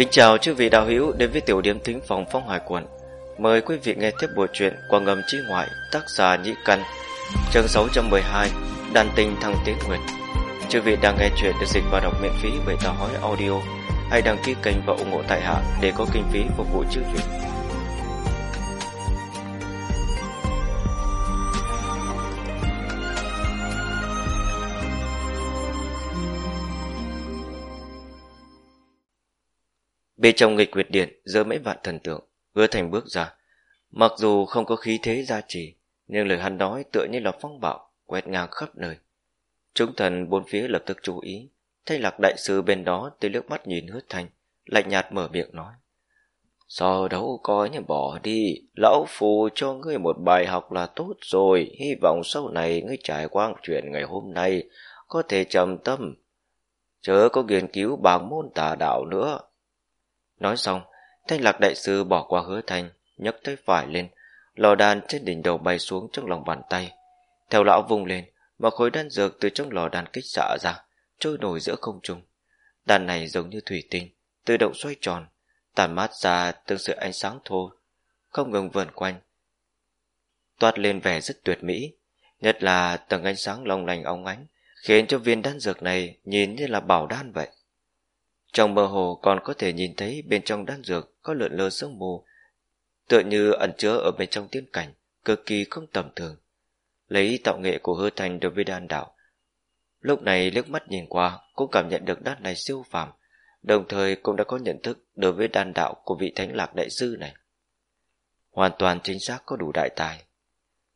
Kính chào chư vị đạo hữu đến với tiểu điểm thính phòng phong hải quận. Mời quý vị nghe tiếp bộ truyện qua ngầm chi ngoại tác giả Nhĩ Căn, chương 612, đàn tình thăng tiến nguyệt. Chư vị đang nghe chuyện được dịch và đọc miễn phí bởi tàu hói audio. Hãy đăng ký kênh và ủng hộ tại hạ để có kinh phí phục vụ chương trình. Bên trong nghịch quyệt điện giữa mấy vạn thần tượng, hứa thành bước ra. Mặc dù không có khí thế gia trì, nhưng lời hắn nói tựa như là phong bạo, quét ngang khắp nơi. Chúng thần bốn phía lập tức chú ý, thay lạc đại sư bên đó tới nước mắt nhìn hứa thành, lạnh nhạt mở miệng nói. So đấu coi như bỏ đi, lão phù cho ngươi một bài học là tốt rồi, hy vọng sau này ngươi trải qua chuyện ngày hôm nay, có thể trầm tâm. Chớ có nghiên cứu bằng môn tà đạo nữa, Nói xong, thanh lạc đại sư bỏ qua hứa thanh, nhấc tay phải lên, lò đan trên đỉnh đầu bay xuống trong lòng bàn tay. Theo lão vung lên, một khối đan dược từ trong lò đan kích xạ ra, trôi nổi giữa không trung. Đàn này giống như thủy tinh, tự động xoay tròn, tàn mát ra tương sự ánh sáng thô, không ngừng vườn quanh. Toát lên vẻ rất tuyệt mỹ, nhất là tầng ánh sáng long lành óng ánh, khiến cho viên đan dược này nhìn như là bảo đan vậy. Trong mơ hồ còn có thể nhìn thấy bên trong đan dược có lượn lờ sương mù, tựa như ẩn chứa ở bên trong tiên cảnh, cực kỳ không tầm thường. Lấy tạo nghệ của hư thành đối với đan đạo. Lúc này liếc mắt nhìn qua, cũng cảm nhận được đan này siêu phàm, đồng thời cũng đã có nhận thức đối với đan đạo của vị thánh lạc đại sư này. Hoàn toàn chính xác có đủ đại tài.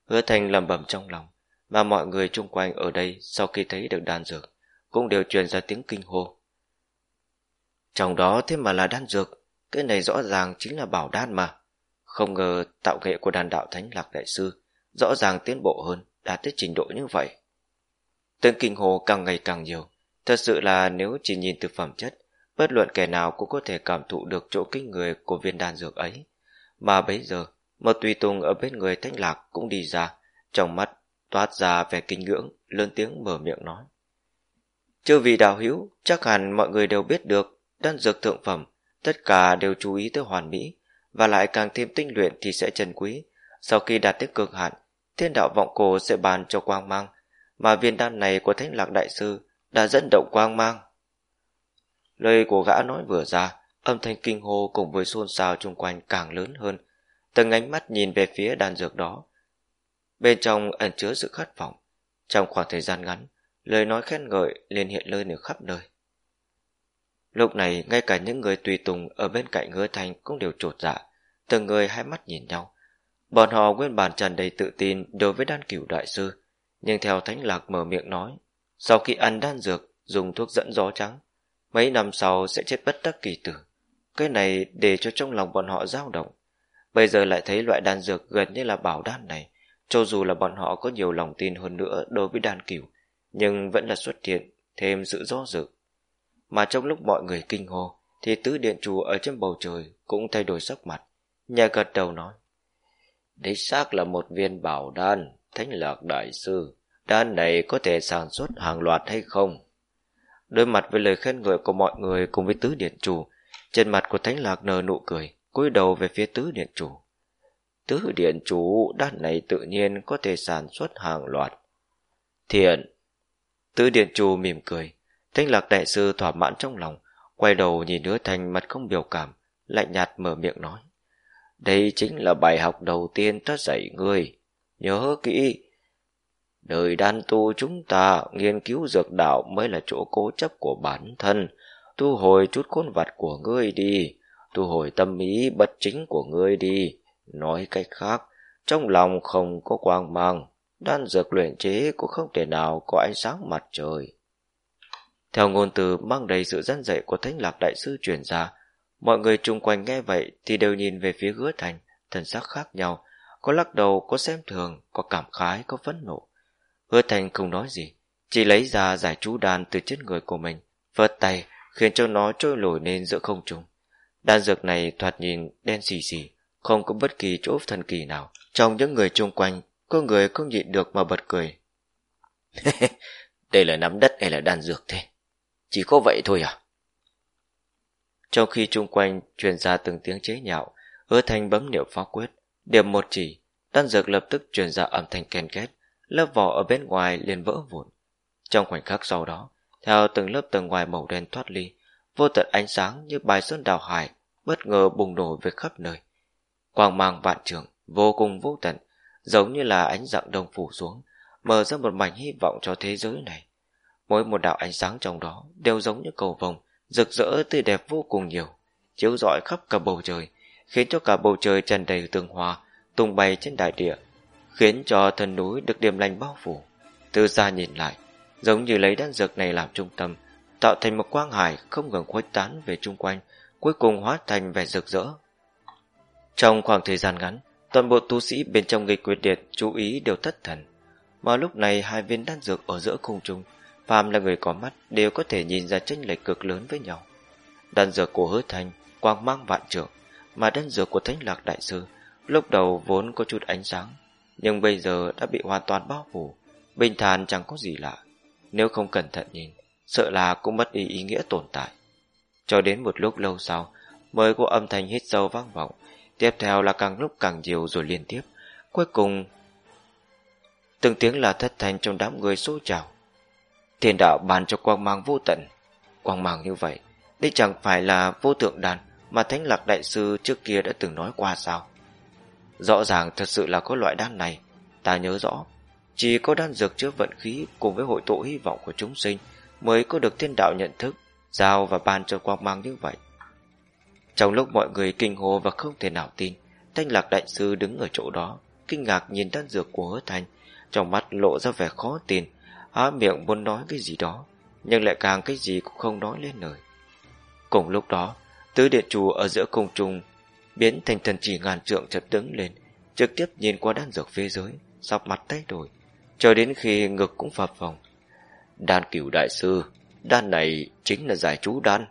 Hứa thành lầm bầm trong lòng, mà mọi người chung quanh ở đây sau khi thấy được đan dược, cũng đều truyền ra tiếng kinh hô. Trong đó thế mà là đan dược, cái này rõ ràng chính là bảo đan mà. Không ngờ tạo nghệ của đàn đạo thánh lạc đại sư rõ ràng tiến bộ hơn, đạt tới trình độ như vậy. Tên kinh hồ càng ngày càng nhiều, thật sự là nếu chỉ nhìn từ phẩm chất, bất luận kẻ nào cũng có thể cảm thụ được chỗ kinh người của viên đan dược ấy. Mà bấy giờ, một tùy tùng ở bên người thánh lạc cũng đi ra, trong mắt toát ra vẻ kinh ngưỡng, lớn tiếng mở miệng nói. Chưa vì đạo hữu, chắc hẳn mọi người đều biết được đan dược thượng phẩm, tất cả đều chú ý tới hoàn mỹ, và lại càng thêm tinh luyện thì sẽ trần quý. Sau khi đạt tới cực hạn, thiên đạo vọng cổ sẽ bàn cho quang mang, mà viên đan này của thánh lạc đại sư đã dẫn động quang mang. Lời của gã nói vừa ra, âm thanh kinh hô cùng với xôn xao chung quanh càng lớn hơn, từng ánh mắt nhìn về phía đan dược đó. Bên trong ẩn chứa sự khát vọng, trong khoảng thời gian ngắn, lời nói khen ngợi liền hiện lên ở khắp nơi. Lúc này ngay cả những người tùy tùng ở bên cạnh hứa thành cũng đều trột dạ, từng người hai mắt nhìn nhau. Bọn họ nguyên bản tràn đầy tự tin đối với đan cửu đại sư, nhưng theo thánh lạc mở miệng nói, sau khi ăn đan dược, dùng thuốc dẫn gió trắng, mấy năm sau sẽ chết bất đắc kỳ tử. Cái này để cho trong lòng bọn họ dao động. Bây giờ lại thấy loại đan dược gần như là bảo đan này, cho dù là bọn họ có nhiều lòng tin hơn nữa đối với đan cửu, nhưng vẫn là xuất hiện thêm sự do dự mà trong lúc mọi người kinh hô, thì tứ điện chủ ở trên bầu trời cũng thay đổi sắc mặt nhà gật đầu nói. Đích xác là một viên bảo đan, thánh lạc đại sư. Đan này có thể sản xuất hàng loạt hay không? Đối mặt với lời khen ngợi của mọi người cùng với tứ điện chủ, trên mặt của thánh lạc nở nụ cười, cúi đầu về phía tứ điện chủ. Tứ điện chủ, đan này tự nhiên có thể sản xuất hàng loạt. Thiện. Tứ điện chủ mỉm cười Thanh lạc đại sư thỏa mãn trong lòng, quay đầu nhìn hứa thành mặt không biểu cảm, lạnh nhạt mở miệng nói. Đây chính là bài học đầu tiên ta dạy ngươi. Nhớ kỹ, đời đan tu chúng ta nghiên cứu dược đạo mới là chỗ cố chấp của bản thân. Tu hồi chút khôn vặt của ngươi đi, tu hồi tâm ý bất chính của ngươi đi. Nói cách khác, trong lòng không có quang mang, đan dược luyện chế cũng không thể nào có ánh sáng mặt trời. Theo ngôn từ mang đầy sự dân dạy của thánh lạc đại sư truyền ra, mọi người chung quanh nghe vậy thì đều nhìn về phía hứa thành, thần sắc khác nhau, có lắc đầu, có xem thường, có cảm khái, có phẫn nộ. Hứa thành không nói gì, chỉ lấy ra giải chú đan từ trên người của mình, vớt tay, khiến cho nó trôi nổi lên giữa không trung. Đan dược này thoạt nhìn đen xì xì, không có bất kỳ chỗ thần kỳ nào. Trong những người chung quanh, có người không nhịn được mà bật cười. Đây là nắm đất hay là đan dược thế? Chỉ có vậy thôi à? Trong khi chung quanh truyền ra từng tiếng chế nhạo, hứa thành bấm niệm phá quyết, điểm một chỉ, đan dược lập tức truyền ra âm thanh ken két, lớp vỏ ở bên ngoài liền vỡ vụn. Trong khoảnh khắc sau đó, theo từng lớp tầng ngoài màu đen thoát ly, vô tận ánh sáng như bài sơn đào hải bất ngờ bùng nổ về khắp nơi. Quang mang vạn trường, vô cùng vô tận, giống như là ánh dạng đông phủ xuống, mở ra một mảnh hy vọng cho thế giới này. Mỗi một đạo ánh sáng trong đó đều giống như cầu vồng, rực rỡ tươi đẹp vô cùng nhiều, chiếu rọi khắp cả bầu trời, khiến cho cả bầu trời tràn đầy tường hoa, tung bay trên đại địa, khiến cho thân núi được điểm lành bao phủ. Từ xa nhìn lại, giống như lấy đan dược này làm trung tâm, tạo thành một quang hải không ngừng khuếch tán về chung quanh, cuối cùng hóa thành vẻ rực rỡ. Trong khoảng thời gian ngắn, toàn bộ tu sĩ bên trong nghịch quyệt điện chú ý đều thất thần. Mà lúc này hai viên đan dược ở giữa khung trung, phàm là người có mắt đều có thể nhìn ra chênh lệch cực lớn với nhau. Đan dược của hứa thành quang mang vạn trưởng, mà đan dược của thánh lạc đại sư lúc đầu vốn có chút ánh sáng, nhưng bây giờ đã bị hoàn toàn bao phủ, bình thản chẳng có gì lạ. Nếu không cẩn thận nhìn, sợ là cũng mất đi ý nghĩa tồn tại. Cho đến một lúc lâu sau, mới có âm thanh hít sâu vang vọng, tiếp theo là càng lúc càng nhiều rồi liên tiếp, cuối cùng từng tiếng là thất thanh trong đám người xô trào. Thiên đạo ban cho quang mang vô tận, quang mang như vậy, đây chẳng phải là vô tượng đàn mà Thánh Lạc Đại Sư trước kia đã từng nói qua sao? Rõ ràng thật sự là có loại đan này, ta nhớ rõ, chỉ có đan dược chứa vận khí cùng với hội tụ hy vọng của chúng sinh mới có được thiên đạo nhận thức, giao và ban cho quang mang như vậy. Trong lúc mọi người kinh hồ và không thể nào tin, Thanh Lạc Đại Sư đứng ở chỗ đó, kinh ngạc nhìn đan dược của hứa thành, trong mắt lộ ra vẻ khó tin, há miệng muốn nói cái gì đó, nhưng lại càng cái gì cũng không nói lên lời. Cùng lúc đó, tứ điện chủ ở giữa cung trung biến thành thần chỉ ngàn trượng chật đứng lên, trực tiếp nhìn qua đan dược phía dưới, sọc mặt thay đổi, cho đến khi ngực cũng phập phồng. Đan cửu đại sư, đan này chính là giải chú đan.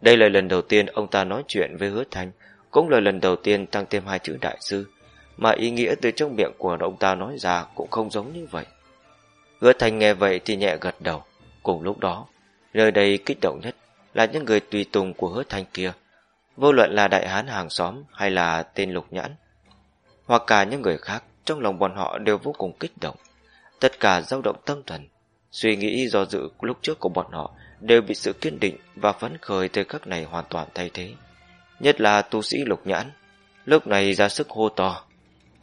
Đây là lần đầu tiên ông ta nói chuyện với hứa thành, cũng là lần đầu tiên tăng thêm hai chữ đại sư, mà ý nghĩa từ trong miệng của ông ta nói ra cũng không giống như vậy. Hứa thành nghe vậy thì nhẹ gật đầu, cùng lúc đó, nơi đây kích động nhất là những người tùy tùng của hứa thành kia, vô luận là đại hán hàng xóm hay là tên lục nhãn, hoặc cả những người khác, trong lòng bọn họ đều vô cùng kích động. Tất cả dao động tâm thần, suy nghĩ do dự lúc trước của bọn họ đều bị sự kiên định và phấn khởi thời khắc này hoàn toàn thay thế. Nhất là tu sĩ lục nhãn, lúc này ra sức hô to.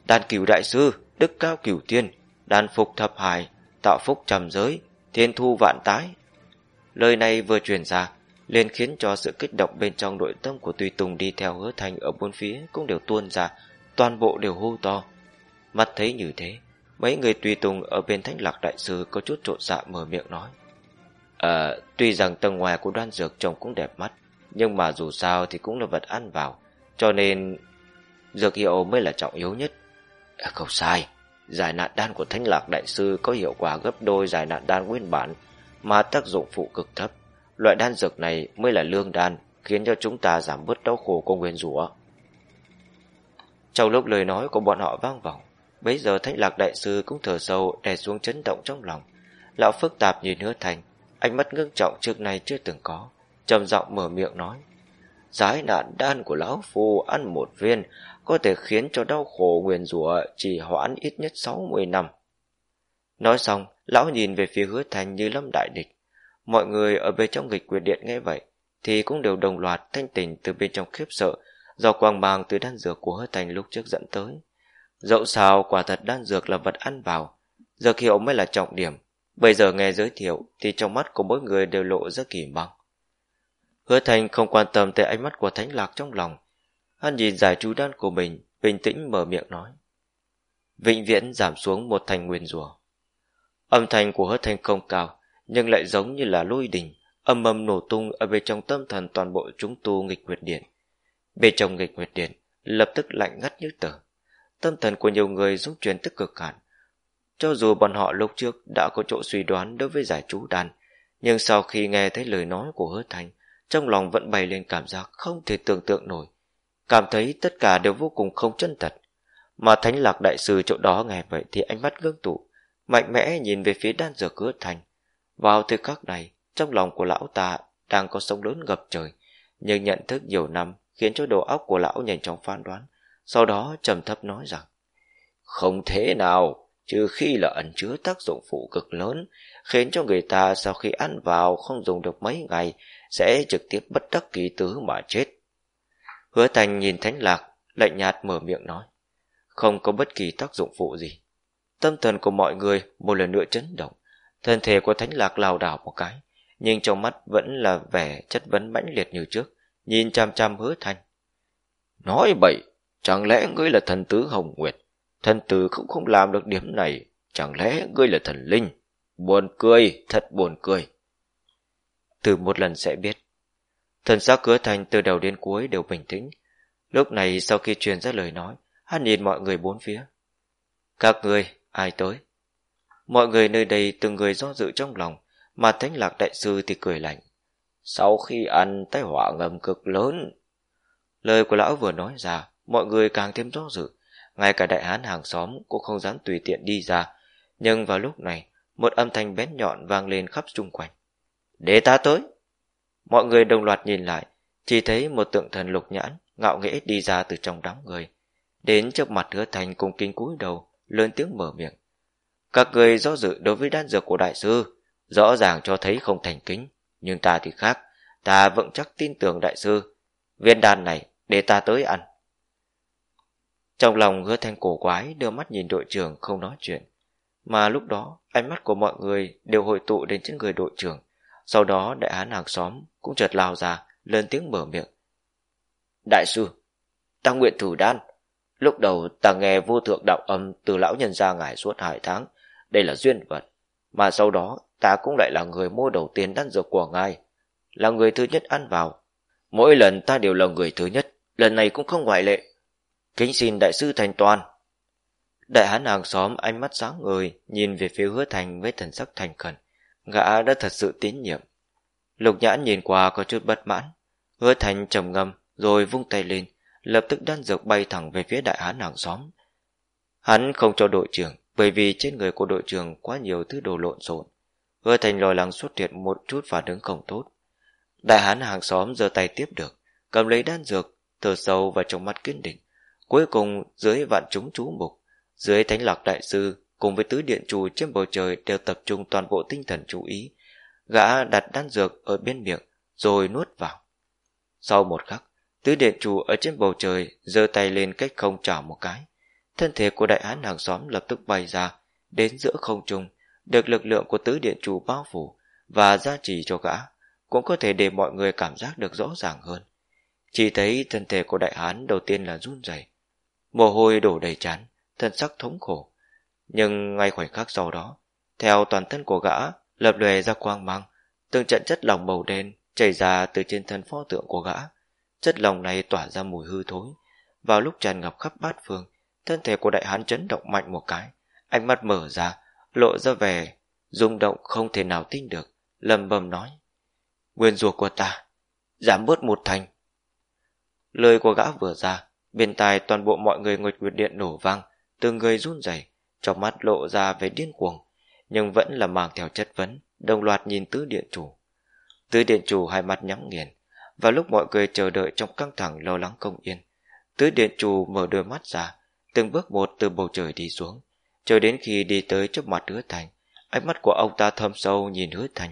Đàn cửu đại sư, đức cao cửu tiên, đàn phục thập hải, tạo phúc trầm giới, thiên thu vạn tái. Lời này vừa truyền ra, liền khiến cho sự kích động bên trong nội tâm của Tùy Tùng đi theo hứa thành ở bốn phía cũng đều tuôn ra, toàn bộ đều hô to. mặt thấy như thế, mấy người Tùy Tùng ở bên Thánh Lạc Đại Sư có chút trộn dạ mở miệng nói. À, tuy rằng tầng ngoài của đoan dược trông cũng đẹp mắt, nhưng mà dù sao thì cũng là vật ăn vào, cho nên dược hiệu mới là trọng yếu nhất. À, không sai, giải nạn đan của Thánh Lạc Đại Sư có hiệu quả gấp đôi giải nạn đan nguyên bản, mà tác dụng phụ cực thấp. Loại đan dược này mới là lương đan, khiến cho chúng ta giảm bớt đau khổ của nguyên rủa. Trong lúc lời nói của bọn họ vang vọng, bấy giờ Thanh Lạc Đại Sư cũng thở sâu đè xuống chấn động trong lòng. Lão phức tạp nhìn hứa thành, ánh mắt ngưng trọng trước nay chưa từng có, trầm giọng mở miệng nói. Giải nạn đan của lão phu ăn một viên có thể khiến cho đau khổ nguyền rủa chỉ hoãn ít nhất 60 năm. Nói xong, lão nhìn về phía hứa thành như lâm đại địch. Mọi người ở bên trong nghịch quyền điện nghe vậy, thì cũng đều đồng loạt thanh tỉnh từ bên trong khiếp sợ do quang mang từ đan dược của hứa thành lúc trước dẫn tới. Dẫu sao quả thật đan dược là vật ăn vào, dược hiệu mới là trọng điểm. Bây giờ nghe giới thiệu thì trong mắt của mỗi người đều lộ ra kỳ băng Hứa thành không quan tâm tới ánh mắt của thánh lạc trong lòng. Hắn nhìn giải chú đan của mình, bình tĩnh mở miệng nói. Vĩnh viễn giảm xuống một thành nguyên rùa. Âm thanh của hứa thành không cao, nhưng lại giống như là lôi đình, âm âm nổ tung ở bên trong tâm thần toàn bộ chúng tu nghịch nguyệt điện. Bên trong nghịch nguyệt điện, lập tức lạnh ngắt như tờ. Tâm thần của nhiều người rung chuyển tức cực hạn. Cho dù bọn họ lúc trước đã có chỗ suy đoán đối với giải chú đan, nhưng sau khi nghe thấy lời nói của hứa thành, trong lòng vẫn bày lên cảm giác không thể tưởng tượng nổi. Cảm thấy tất cả đều vô cùng không chân thật. Mà thánh lạc đại sư chỗ đó nghe vậy thì ánh mắt ngưng tụ, mạnh mẽ nhìn về phía đan dược hứa thành. Vào thời khắc này, trong lòng của lão ta đang có sông lớn ngập trời, nhưng nhận thức nhiều năm khiến cho đầu óc của lão nhanh chóng phán đoán, sau đó trầm thấp nói rằng Không thế nào, trừ khi là ẩn chứa tác dụng phụ cực lớn, khiến cho người ta sau khi ăn vào không dùng được mấy ngày sẽ trực tiếp bất đắc kỳ tứ mà chết. Hứa Thành nhìn Thánh Lạc, lạnh nhạt mở miệng nói không có bất kỳ tác dụng phụ gì. Tâm thần của mọi người một lần nữa chấn động, thân thể của Thánh Lạc lào đảo một cái, nhưng trong mắt vẫn là vẻ chất vấn mãnh liệt như trước, nhìn chăm chăm hứa thanh. Nói bậy, chẳng lẽ ngươi là thần tứ Hồng Nguyệt? Thần tử cũng không làm được điểm này, chẳng lẽ ngươi là thần linh? Buồn cười, thật buồn cười. Từ một lần sẽ biết. Thần sắc hứa thành từ đầu đến cuối đều bình tĩnh. Lúc này sau khi truyền ra lời nói, hắn nhìn mọi người bốn phía. Các người, ai tới? Mọi người nơi đây từng người do dự trong lòng, mà thánh lạc đại sư thì cười lạnh. Sau khi ăn tai họa ngầm cực lớn. Lời của lão vừa nói ra, mọi người càng thêm do dự. Ngay cả đại hán hàng xóm cũng không dám tùy tiện đi ra. Nhưng vào lúc này, một âm thanh bén nhọn vang lên khắp xung quanh. Để ta tới! Mọi người đồng loạt nhìn lại, chỉ thấy một tượng thần lục nhãn, ngạo nghễ đi ra từ trong đám người. Đến trước mặt hứa thành cùng kinh cúi đầu, lớn tiếng mở miệng. Các người do dự đối với đan dược của đại sư, rõ ràng cho thấy không thành kính, nhưng ta thì khác, ta vững chắc tin tưởng đại sư. Viên đan này, để ta tới ăn. Trong lòng hứa thanh cổ quái đưa mắt nhìn đội trưởng không nói chuyện. Mà lúc đó, ánh mắt của mọi người đều hội tụ đến trên người đội trưởng. Sau đó đại hán hàng xóm cũng chợt lao ra, lên tiếng mở miệng. Đại sư, ta nguyện thử đan, Lúc đầu ta nghe vô thượng đạo âm từ lão nhân gia ngài suốt hai tháng, đây là duyên vật. Mà sau đó ta cũng lại là người mua đầu tiên đan dược của ngài, là người thứ nhất ăn vào. Mỗi lần ta đều là người thứ nhất, lần này cũng không ngoại lệ. Kính xin đại sư thành toàn. Đại hán hàng xóm ánh mắt sáng người, nhìn về phía hứa thành với thần sắc thành khẩn. Gã đã thật sự tín nhiệm. Lục nhãn nhìn qua có chút bất mãn. Hứa thành trầm ngâm, rồi vung tay lên, lập tức đan dược bay thẳng về phía đại hán hàng xóm. Hắn không cho đội trưởng, bởi vì trên người của đội trưởng quá nhiều thứ đồ lộn xộn. Hứa thành lo lắng xuất hiện một chút phản ứng không tốt. Đại hán hàng xóm giơ tay tiếp được, cầm lấy đan dược, thở sâu và trong mắt kiên định. Cuối cùng dưới vạn chúng chú mục, dưới thánh lạc đại sư cùng với tứ điện chủ trên bầu trời đều tập trung toàn bộ tinh thần chú ý. Gã đặt đan dược ở bên miệng, rồi nuốt vào. Sau một khắc, Tứ điện chủ ở trên bầu trời giơ tay lên cách không chảo một cái. Thân thể của đại hán hàng xóm lập tức bay ra, đến giữa không trung, được lực lượng của tứ điện chủ bao phủ và gia trì cho gã, cũng có thể để mọi người cảm giác được rõ ràng hơn. Chỉ thấy thân thể của đại hán đầu tiên là run rẩy, mồ hôi đổ đầy chán, thân sắc thống khổ. Nhưng ngay khoảnh khắc sau đó, theo toàn thân của gã lập lòe ra quang mang, từng trận chất lỏng màu đen chảy ra từ trên thân pho tượng của gã Chất lỏng này tỏa ra mùi hư thối. Vào lúc tràn ngập khắp bát phương, thân thể của đại hán chấn động mạnh một cái. Ánh mắt mở ra, lộ ra vẻ, rung động không thể nào tin được. lầm bầm nói. Nguyên rùa của ta, giảm bớt một thành. Lời của gã vừa ra, bên tai toàn bộ mọi người ngồi nguyệt điện nổ vang, từng người run rẩy, trong mắt lộ ra vẻ điên cuồng, nhưng vẫn là mang theo chất vấn, đồng loạt nhìn tứ điện chủ. Tứ điện chủ hai mắt nhắm nghiền, và lúc mọi người chờ đợi trong căng thẳng lo lắng công yên. Tứ điện chủ mở đôi mắt ra, từng bước một từ bầu trời đi xuống, chờ đến khi đi tới trước mặt hứa thành, ánh mắt của ông ta thâm sâu nhìn hứa thành.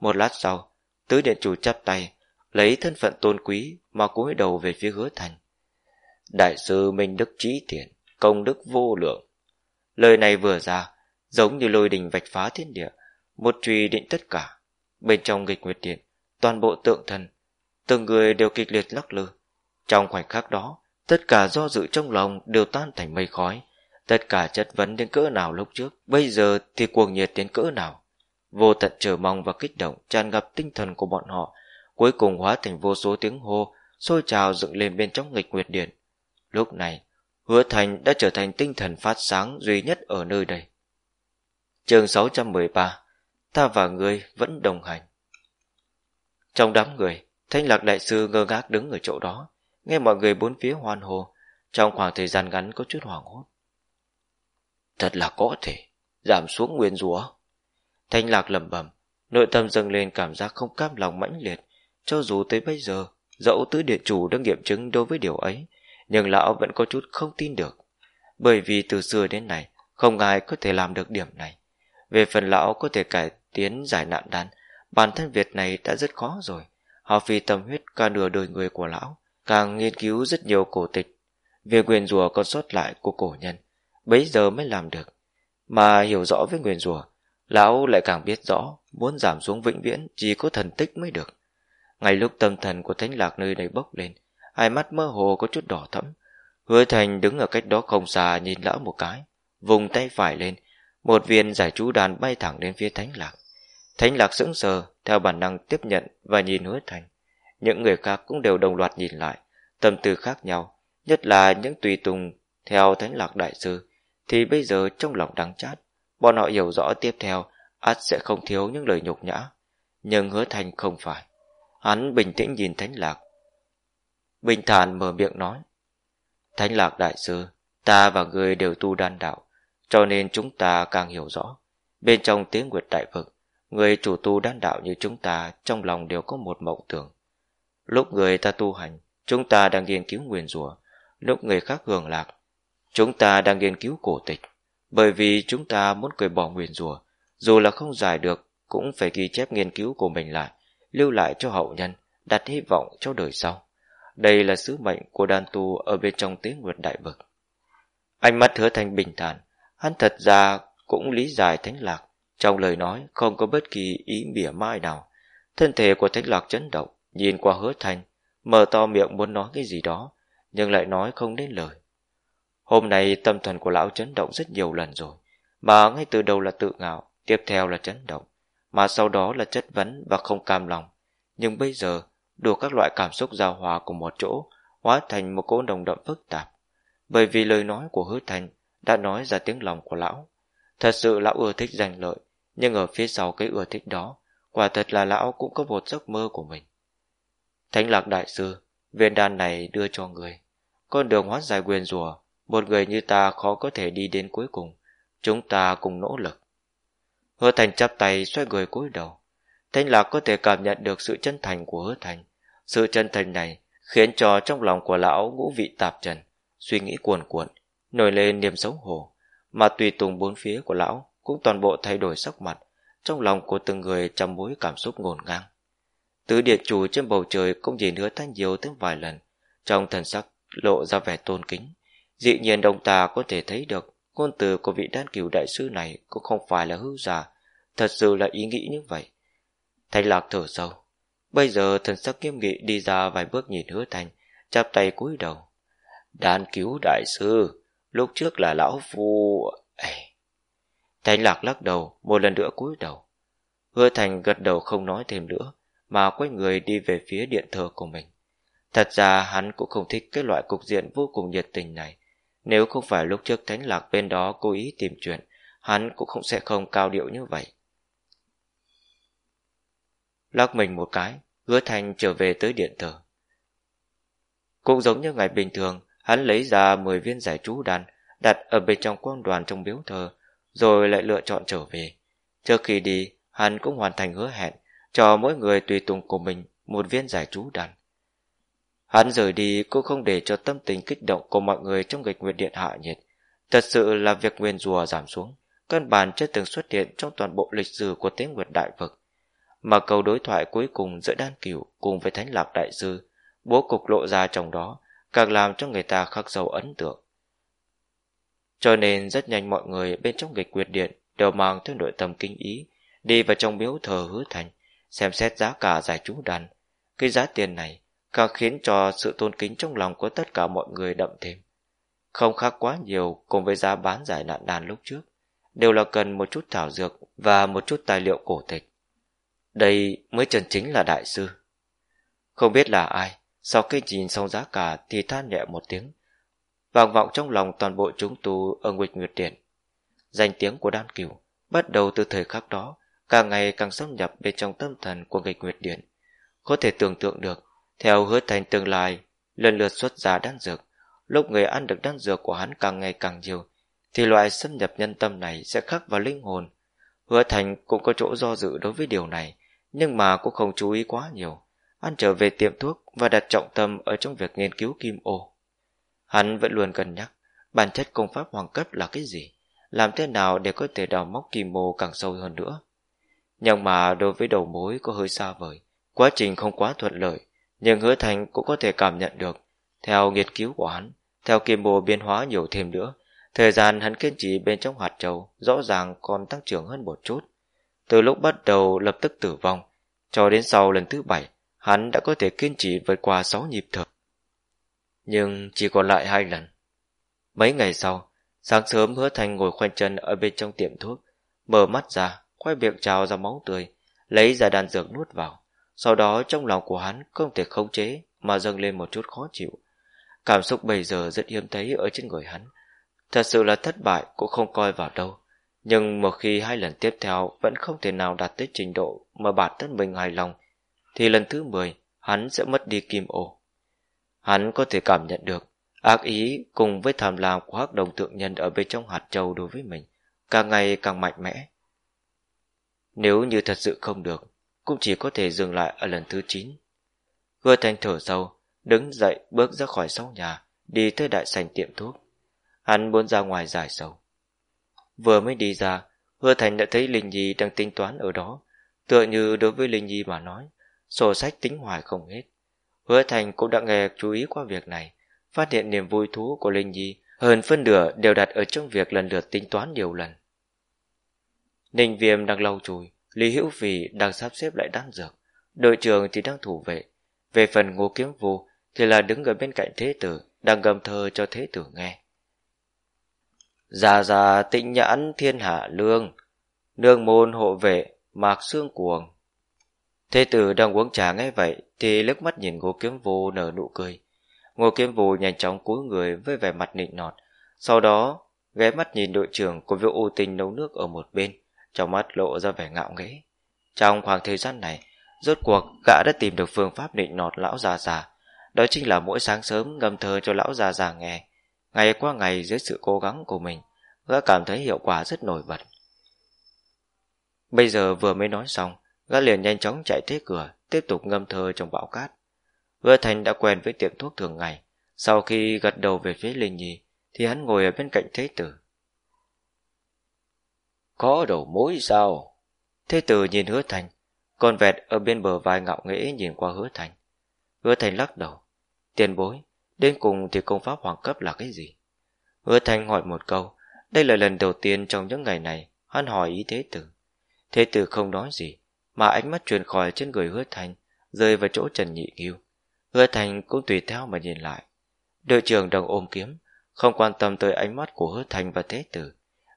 Một lát sau, tứ điện chủ chắp tay, lấy thân phận tôn quý mà cúi đầu về phía hứa thành. Đại sư Minh Đức Trí Thiện, công đức vô lượng. Lời này vừa ra, giống như lôi đình vạch phá thiên địa, một truy định tất cả. Bên trong nghịch nguyệt điện, toàn bộ tượng thần, từng người đều kịch liệt lắc lư. Trong khoảnh khắc đó, tất cả do dự trong lòng đều tan thành mây khói. Tất cả chất vấn đến cỡ nào lúc trước, bây giờ thì cuồng nhiệt đến cỡ nào. Vô tận chờ mong và kích động tràn ngập tinh thần của bọn họ, cuối cùng hóa thành vô số tiếng hô, sôi trào dựng lên bên trong nghịch nguyệt điện. Lúc này, hứa thành đã trở thành tinh thần phát sáng duy nhất ở nơi đây. Chương 613 Ta và người vẫn đồng hành. Trong đám người, Thanh lạc đại sư ngơ ngác đứng ở chỗ đó, nghe mọi người bốn phía hoan hồ trong khoảng thời gian ngắn có chút hoảng hốt. Thật là có thể, giảm xuống nguyên rúa Thanh lạc lẩm bẩm, nội tâm dâng lên cảm giác không cam lòng mãnh liệt, cho dù tới bây giờ, dẫu tứ địa chủ đã nghiệm chứng đối với điều ấy, nhưng lão vẫn có chút không tin được. Bởi vì từ xưa đến nay, không ai có thể làm được điểm này. Về phần lão có thể cải tiến giải nạn đan, bản thân việc này đã rất khó rồi. Họ phi tâm huyết cả nửa đời người của lão, càng nghiên cứu rất nhiều cổ tịch. Về quyền rùa còn sót lại của cổ nhân, bấy giờ mới làm được. Mà hiểu rõ với nguyền rùa, lão lại càng biết rõ muốn giảm xuống vĩnh viễn chỉ có thần tích mới được. Ngay lúc tâm thần của thánh lạc nơi này bốc lên, hai mắt mơ hồ có chút đỏ thẫm. Hứa thành đứng ở cách đó không xa nhìn lão một cái, vùng tay phải lên, một viên giải chú đàn bay thẳng đến phía thánh lạc. Thánh lạc sững sờ, theo bản năng tiếp nhận và nhìn hứa thành. Những người khác cũng đều đồng loạt nhìn lại, tâm tư khác nhau, nhất là những tùy tùng theo thánh lạc đại sư, thì bây giờ trong lòng đắng chát, bọn họ hiểu rõ tiếp theo, ắt sẽ không thiếu những lời nhục nhã. Nhưng hứa thành không phải. Hắn bình tĩnh nhìn thánh lạc. Bình thản mở miệng nói. Thánh lạc đại sư, ta và người đều tu đan đạo, cho nên chúng ta càng hiểu rõ. Bên trong tiếng nguyệt đại vực, người chủ tu đan đạo như chúng ta trong lòng đều có một mộng tưởng. Lúc người ta tu hành, chúng ta đang nghiên cứu nguyền rủa lúc người khác hưởng lạc, chúng ta đang nghiên cứu cổ tịch. Bởi vì chúng ta muốn cười bỏ nguyền rủa dù là không giải được, cũng phải ghi chép nghiên cứu của mình lại, lưu lại cho hậu nhân, đặt hy vọng cho đời sau. Đây là sứ mệnh của đàn tu ở bên trong tiếng nguyệt đại vực. Ánh mắt hứa thành bình thản, hắn thật ra cũng lý giải thánh lạc, trong lời nói không có bất kỳ ý mỉa mai nào. Thân thể của thánh lạc chấn động, nhìn qua hứa thành, mở to miệng muốn nói cái gì đó, nhưng lại nói không đến lời. Hôm nay tâm thần của lão chấn động rất nhiều lần rồi, mà ngay từ đầu là tự ngạo, tiếp theo là chấn động, mà sau đó là chất vấn và không cam lòng. Nhưng bây giờ, đủ các loại cảm xúc giao hòa cùng một chỗ, hóa thành một cỗ đồng đậm phức tạp. Bởi vì lời nói của hứa thành đã nói ra tiếng lòng của lão. Thật sự lão ưa thích danh lợi, nhưng ở phía sau cái ưa thích đó, quả thật là lão cũng có một giấc mơ của mình. Thánh lạc đại sư, viên đan này đưa cho người. Con đường hóa giải quyền rùa, một người như ta khó có thể đi đến cuối cùng. Chúng ta cùng nỗ lực. Hứa thành chắp tay xoay người cúi đầu. Thanh lạc có thể cảm nhận được sự chân thành của hứa thành. Sự chân thành này khiến cho trong lòng của lão ngũ vị tạp trần, suy nghĩ cuồn cuộn, nổi lên niềm xấu hổ. Mà tùy tùng bốn phía của lão cũng toàn bộ thay đổi sắc mặt, trong lòng của từng người trong mối cảm xúc ngổn ngang. Tứ địa chủ trên bầu trời cũng nhìn hứa thanh nhiều tới vài lần, trong thần sắc lộ ra vẻ tôn kính. Dị nhiên đồng ta có thể thấy được ngôn từ của vị đan cửu đại sư này cũng không phải là hư giả, thật sự là ý nghĩ như vậy. Thanh lạc thở sâu. Bây giờ thần sắc nghiêm nghị đi ra vài bước nhìn hứa thanh, chắp tay cúi đầu. Đan cứu đại sư, lúc trước là lão phu... Ê. Thanh lạc lắc đầu, một lần nữa cúi đầu. Hứa thành gật đầu không nói thêm nữa, mà quay người đi về phía điện thờ của mình. Thật ra hắn cũng không thích cái loại cục diện vô cùng nhiệt tình này. Nếu không phải lúc trước thánh lạc bên đó cố ý tìm chuyện, hắn cũng không sẽ không cao điệu như vậy. Lắc mình một cái, hứa thành trở về tới điện thờ. Cũng giống như ngày bình thường, hắn lấy ra 10 viên giải chú đan, đặt ở bên trong quang đoàn trong biếu thờ, rồi lại lựa chọn trở về. Trước khi đi, hắn cũng hoàn thành hứa hẹn, cho mỗi người tùy tùng của mình một viên giải chú đan. Hắn rời đi cũng không để cho tâm tình kích động của mọi người trong nghịch nguyện điện hạ nhiệt. Thật sự là việc nguyên rùa giảm xuống, căn bản chưa từng xuất hiện trong toàn bộ lịch sử của tế nguyệt đại vực. Mà câu đối thoại cuối cùng giữa đan cửu cùng với thánh lạc đại sư, bố cục lộ ra trong đó, càng làm cho người ta khắc sâu ấn tượng. Cho nên rất nhanh mọi người bên trong nghịch quyệt điện đều mang theo nội tâm kinh ý, đi vào trong miếu thờ hứa thành, xem xét giá cả giải chú đàn. Cái giá tiền này càng khiến cho sự tôn kính trong lòng của tất cả mọi người đậm thêm. Không khác quá nhiều cùng với giá bán giải nạn đàn lúc trước, đều là cần một chút thảo dược và một chút tài liệu cổ tịch. Đây mới chân chính là đại sư. Không biết là ai, sau khi nhìn xong giá cả thì than nhẹ một tiếng, vang vọng trong lòng toàn bộ chúng tu ở Nguyệt Nguyệt Điện. Danh tiếng của đan cửu bắt đầu từ thời khắc đó, càng ngày càng xâm nhập bên trong tâm thần của nguyệt Nguyệt Điện. Có thể tưởng tượng được, theo hứa thành tương lai, lần lượt xuất ra đan dược, lúc người ăn được đan dược của hắn càng ngày càng nhiều, thì loại xâm nhập nhân tâm này sẽ khắc vào linh hồn. Hứa thành cũng có chỗ do dự đối với điều này, nhưng mà cũng không chú ý quá nhiều. Hắn trở về tiệm thuốc và đặt trọng tâm ở trong việc nghiên cứu kim ô. Hắn vẫn luôn cân nhắc bản chất công pháp hoàng cấp là cái gì, làm thế nào để có thể đào móc kim ô càng sâu hơn nữa. Nhưng mà đối với đầu mối có hơi xa vời, quá trình không quá thuận lợi, nhưng hứa thành cũng có thể cảm nhận được. Theo nghiên cứu của hắn, theo kim ô biến hóa nhiều thêm nữa, thời gian hắn kiên trì bên trong hạt châu rõ ràng còn tăng trưởng hơn một chút. Từ lúc bắt đầu lập tức tử vong, cho đến sau lần thứ bảy, hắn đã có thể kiên trì vượt qua sáu nhịp thở. Nhưng chỉ còn lại hai lần. Mấy ngày sau, sáng sớm hứa thành ngồi khoanh chân ở bên trong tiệm thuốc, mở mắt ra, khoai miệng trào ra máu tươi, lấy ra đàn dược nuốt vào. Sau đó trong lòng của hắn không thể khống chế mà dâng lên một chút khó chịu. Cảm xúc bây giờ rất hiếm thấy ở trên người hắn. Thật sự là thất bại cũng không coi vào đâu. Nhưng một khi hai lần tiếp theo vẫn không thể nào đạt tới trình độ mà bản thân mình hài lòng, thì lần thứ 10 hắn sẽ mất đi kim ô. Hắn có thể cảm nhận được ác ý cùng với tham lam của hắc đồng tượng nhân ở bên trong hạt châu đối với mình, càng ngày càng mạnh mẽ. Nếu như thật sự không được, cũng chỉ có thể dừng lại ở lần thứ 9. Hứa thanh thở sâu, đứng dậy bước ra khỏi sau nhà, đi tới đại sành tiệm thuốc. Hắn muốn ra ngoài giải sầu. Vừa mới đi ra, Hứa Thành đã thấy Linh Nhi đang tính toán ở đó, tựa như đối với Linh Nhi mà nói, sổ sách tính hoài không hết. Hứa Thành cũng đã nghe chú ý qua việc này, phát hiện niềm vui thú của Linh Nhi hơn phân nửa đều đặt ở trong việc lần lượt tính toán nhiều lần. Ninh Viêm đang lau chùi, Lý Hữu Phì đang sắp xếp lại đan dược, đội trưởng thì đang thủ vệ. Về phần Ngô Kiếm Vũ thì là đứng ở bên cạnh Thế Tử, đang gầm thơ cho Thế Tử nghe. Già già tịnh nhãn thiên hạ lương, nương môn hộ vệ, mạc xương cuồng. Thế tử đang uống trà nghe vậy thì lướt mắt nhìn Ngô Kiếm Vô nở nụ cười. Ngô Kiếm Vô nhanh chóng cúi người với vẻ mặt nịnh nọt, sau đó ghé mắt nhìn đội trưởng của việc ô tình nấu nước ở một bên, trong mắt lộ ra vẻ ngạo nghễ. Trong khoảng thời gian này, rốt cuộc gã đã tìm được phương pháp nịnh nọt lão già già, đó chính là mỗi sáng sớm ngâm thơ cho lão già già nghe. Ngày qua ngày dưới sự cố gắng của mình, gã cảm thấy hiệu quả rất nổi bật. Bây giờ vừa mới nói xong, gã liền nhanh chóng chạy tới cửa, tiếp tục ngâm thơ trong bão cát. Hứa Thành đã quen với tiệm thuốc thường ngày, sau khi gật đầu về phía Linh Nhi, thì hắn ngồi ở bên cạnh Thế Tử. Có đầu mối sao? Thế Tử nhìn Hứa Thành, còn vẹt ở bên bờ vai ngạo nghễ nhìn qua Hứa Thành. Hứa Thành lắc đầu. Tiền bối, đến cùng thì công pháp hoàng cấp là cái gì? Hứa Thành hỏi một câu, đây là lần đầu tiên trong những ngày này hắn hỏi ý Thế Tử. Thế Tử không nói gì, mà ánh mắt truyền khỏi trên người Hứa Thành, rơi vào chỗ Trần Nhị Nghiêu. Hứa Thành cũng tùy theo mà nhìn lại. Đội trưởng đồng ôm kiếm, không quan tâm tới ánh mắt của Hứa Thành và Thế Tử.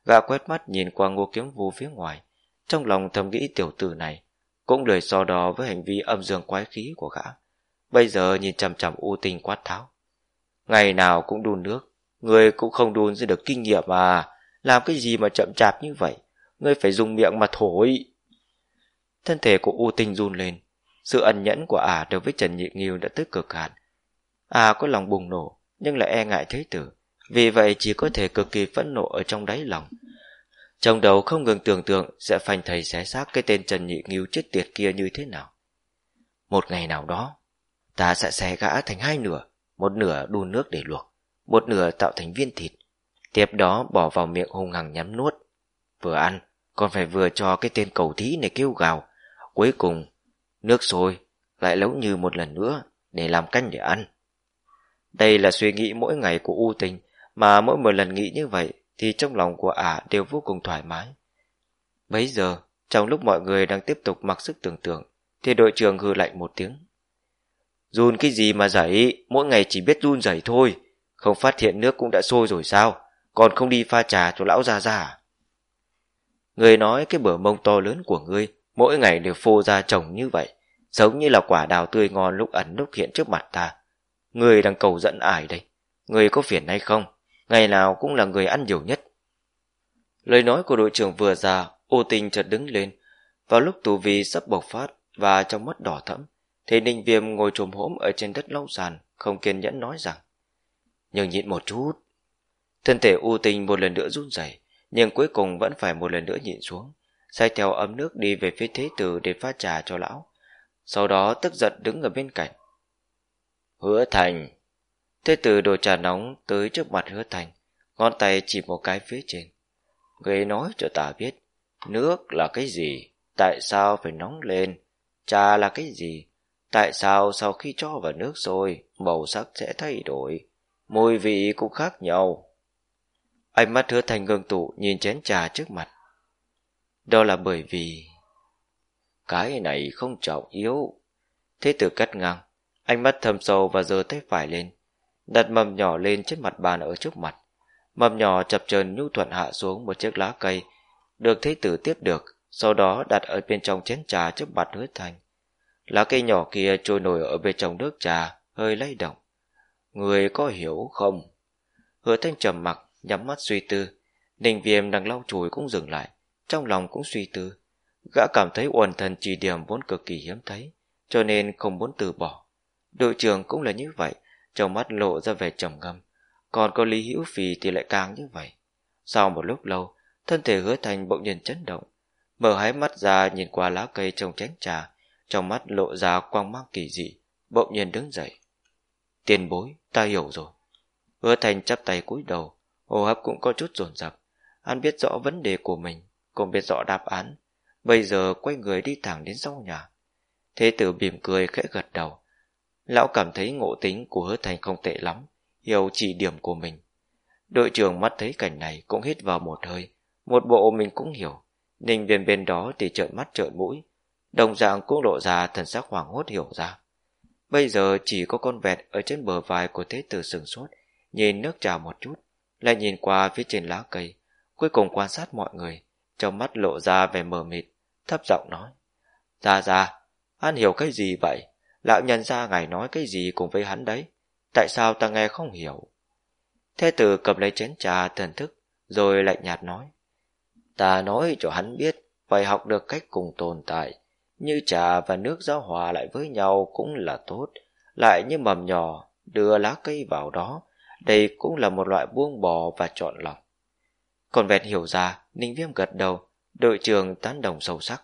Gã quét mắt nhìn qua ngô kiếm vu phía ngoài, trong lòng thầm nghĩ tiểu tử này, cũng lười so đo với hành vi âm dương quái khí của gã. Bây giờ nhìn chằm chằm u tình quát tháo. Ngày nào cũng đun nước, người cũng không đun ra được kinh nghiệm mà, làm cái gì mà chậm chạp như vậy, người phải dùng miệng mà thổi. Thân thể của u tinh run lên, sự ẩn nhẫn của ả đối với Trần Nhị Nghiêu đã tới cực hạn. Ả có lòng bùng nổ, nhưng lại e ngại thế tử, vì vậy chỉ có thể cực kỳ phẫn nộ ở trong đáy lòng. Trong đầu không ngừng tưởng tượng sẽ phanh thầy xé xác cái tên Trần Nhị Nghiêu chết tiệt kia như thế nào. Một ngày nào đó, ta sẽ xé gã thành hai nửa, một nửa đun nước để luộc, một nửa tạo thành viên thịt, tiếp đó bỏ vào miệng hung hăng nhắm nuốt. Vừa ăn, còn phải vừa cho cái tên cầu thí này kêu gào. Cuối cùng, nước sôi, lại nấu như một lần nữa, để làm canh để ăn. Đây là suy nghĩ mỗi ngày của U Tình, mà mỗi một lần nghĩ như vậy thì trong lòng của ả đều vô cùng thoải mái. Bấy giờ, trong lúc mọi người đang tiếp tục mặc sức tưởng tượng, thì đội trưởng hư lạnh một tiếng. Run cái gì mà dậy, mỗi ngày chỉ biết run dậy thôi, không phát hiện nước cũng đã sôi rồi sao, còn không đi pha trà cho lão già già Người nói cái bờ mông to lớn của ngươi, mỗi ngày đều phô ra trồng như vậy, giống như là quả đào tươi ngon lúc ẩn lúc hiện trước mặt ta. Người đang cầu dẫn ải đây, người có phiền hay không, ngày nào cũng là người ăn nhiều nhất. Lời nói của đội trưởng vừa ra, ô tình chợt đứng lên, vào lúc tù vi sắp bộc phát và trong mắt đỏ thẫm, thì ninh viêm ngồi trồm hổm ở trên đất lâu sàn, không kiên nhẫn nói rằng Nhưng nhịn một chút. Thân thể u tình một lần nữa run rẩy nhưng cuối cùng vẫn phải một lần nữa nhịn xuống, sai theo ấm nước đi về phía thế tử để pha trà cho lão. sau đó tức giận đứng ở bên cạnh. Hứa Thành Thế từ đổ trà nóng tới trước mặt hứa Thành, ngón tay chỉ một cái phía trên. Người nói cho ta biết, nước là cái gì, tại sao phải nóng lên, trà là cái gì, tại sao sau khi cho vào nước rồi màu sắc sẽ thay đổi, mùi vị cũng khác nhau. Ánh mắt hứa Thành ngưng tụ nhìn chén trà trước mặt. Đó là bởi vì... Cái này không trọng yếu. Thế tử cắt ngang, ánh mắt thầm sâu và giơ tay phải lên, đặt mầm nhỏ lên trên mặt bàn ở trước mặt. Mầm nhỏ chập chờn nhu thuận hạ xuống một chiếc lá cây, được thế tử tiếp được, sau đó đặt ở bên trong chén trà trước mặt hứa thành. Lá cây nhỏ kia trôi nổi ở bên trong nước trà, hơi lay động. Người có hiểu không? Hứa thanh trầm mặc, nhắm mắt suy tư. Ninh viêm đang lau chùi cũng dừng lại, trong lòng cũng suy tư. Gã cảm thấy uẩn thần chỉ điểm vốn cực kỳ hiếm thấy, cho nên không muốn từ bỏ. Đội trưởng cũng là như vậy, trong mắt lộ ra vẻ trầm ngâm. Còn có Lý Hữu Phì thì lại càng như vậy. Sau một lúc lâu, thân thể hứa thành bỗng nhiên chấn động. Mở hái mắt ra nhìn qua lá cây trong chén trà, trong mắt lộ ra quang mang kỳ dị, bỗng nhiên đứng dậy. Tiền bối, ta hiểu rồi. Hứa thành chắp tay cúi đầu, hô hấp cũng có chút dồn dập. Hắn biết rõ vấn đề của mình, cũng biết rõ đáp án. Bây giờ quay người đi thẳng đến sau nhà. Thế tử mỉm cười khẽ gật đầu. Lão cảm thấy ngộ tính của hứa thành không tệ lắm, hiểu chỉ điểm của mình. Đội trưởng mắt thấy cảnh này cũng hít vào một hơi, một bộ mình cũng hiểu. Ninh viên bên đó thì trợn mắt trợn mũi, đồng dạng cũng lộ ra thần sắc hoảng hốt hiểu ra. Bây giờ chỉ có con vẹt ở trên bờ vai của thế tử sừng sốt, nhìn nước trà một chút, lại nhìn qua phía trên lá cây, cuối cùng quan sát mọi người, trong mắt lộ ra vẻ mờ mịt, thấp giọng nói. Ra ra, an hiểu cái gì vậy? Lão nhân ra ngài nói cái gì cùng với hắn đấy? Tại sao ta nghe không hiểu? Thế tử cầm lấy chén trà thần thức, rồi lạnh nhạt nói. Ta nói cho hắn biết, phải học được cách cùng tồn tại. Như trà và nước giao hòa lại với nhau cũng là tốt. Lại như mầm nhỏ, đưa lá cây vào đó. Đây cũng là một loại buông bò và chọn lọc. Còn vẹn hiểu ra, Ninh Viêm gật đầu, đội trưởng tán đồng sâu sắc.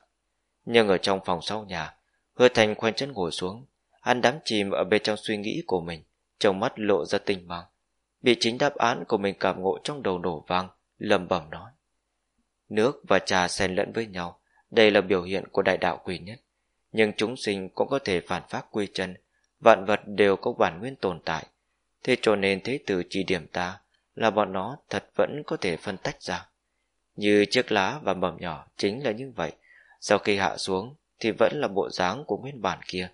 Nhưng ở trong phòng sau nhà, Hứa Thành khoanh chân ngồi xuống, hắn đắm chìm ở bên trong suy nghĩ của mình, trong mắt lộ ra tình mang. Bị chính đáp án của mình cảm ngộ trong đầu nổ vang, lầm bẩm nói. Nước và trà xen lẫn với nhau, đây là biểu hiện của đại đạo quỷ nhất. Nhưng chúng sinh cũng có thể phản phát quy chân, vạn vật đều có bản nguyên tồn tại. Thế cho nên thế tử chỉ điểm ta là bọn nó thật vẫn có thể phân tách ra. Như chiếc lá và mầm nhỏ chính là như vậy. Sau khi hạ xuống thì vẫn là bộ dáng của nguyên bản kia.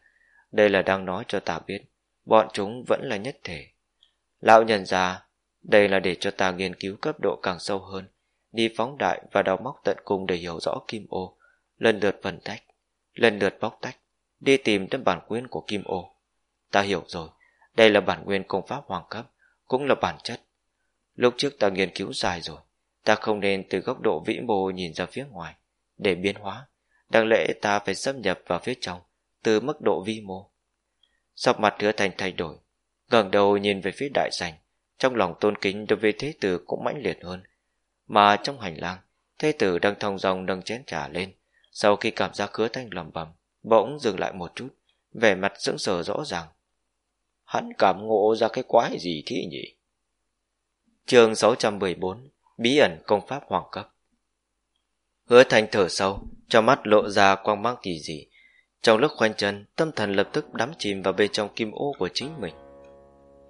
Đây là đang nói cho ta biết, bọn chúng vẫn là nhất thể. Lão nhận ra, đây là để cho ta nghiên cứu cấp độ càng sâu hơn, đi phóng đại và đào móc tận cùng để hiểu rõ kim ô, lần lượt phân tách, lần lượt bóc tách, đi tìm đến bản nguyên của kim ô. Ta hiểu rồi, đây là bản nguyên công pháp hoàng cấp, cũng là bản chất. Lúc trước ta nghiên cứu dài rồi, ta không nên từ góc độ vĩ mô nhìn ra phía ngoài, để biến hóa, Đáng lẽ ta phải xâm nhập vào phía trong, từ mức độ vi mô. Sọc mặt hứa thành thay đổi, ngẩng đầu nhìn về phía đại sảnh, trong lòng tôn kính đối với thế tử cũng mãnh liệt hơn. Mà trong hành lang, thế tử đang thong dong nâng chén trà lên, sau khi cảm giác hứa thanh lầm bầm, bỗng dừng lại một chút, vẻ mặt sững sờ rõ ràng. Hắn cảm ngộ ra cái quái gì thế nhỉ? chương 614 Bí ẩn công pháp hoàng cấp Hứa thanh thở sâu, cho mắt lộ ra quang mang kỳ dị. Trong lúc khoanh chân, tâm thần lập tức đắm chìm vào bên trong kim ô của chính mình.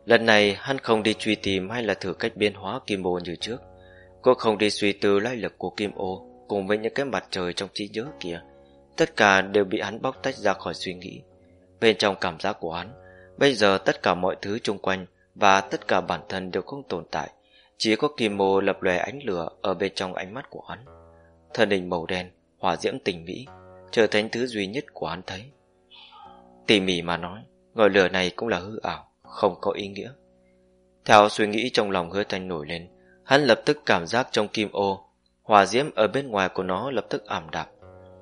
Lần này hắn không đi truy tìm hay là thử cách biến hóa kim ô như trước. Cô không đi suy tư lai lực của kim ô cùng với những cái mặt trời trong trí nhớ kia. Tất cả đều bị hắn bóc tách ra khỏi suy nghĩ. Bên trong cảm giác của hắn, bây giờ tất cả mọi thứ chung quanh và tất cả bản thân đều không tồn tại. Chỉ có kim ô lập lòe ánh lửa ở bên trong ánh mắt của hắn. Thân hình màu đen hỏa diễm tình mỹ trở thành thứ duy nhất của hắn thấy tỉ mỉ mà nói ngọn lửa này cũng là hư ảo không có ý nghĩa theo suy nghĩ trong lòng hứa thanh nổi lên hắn lập tức cảm giác trong kim ô hỏa diễm ở bên ngoài của nó lập tức ảm đạm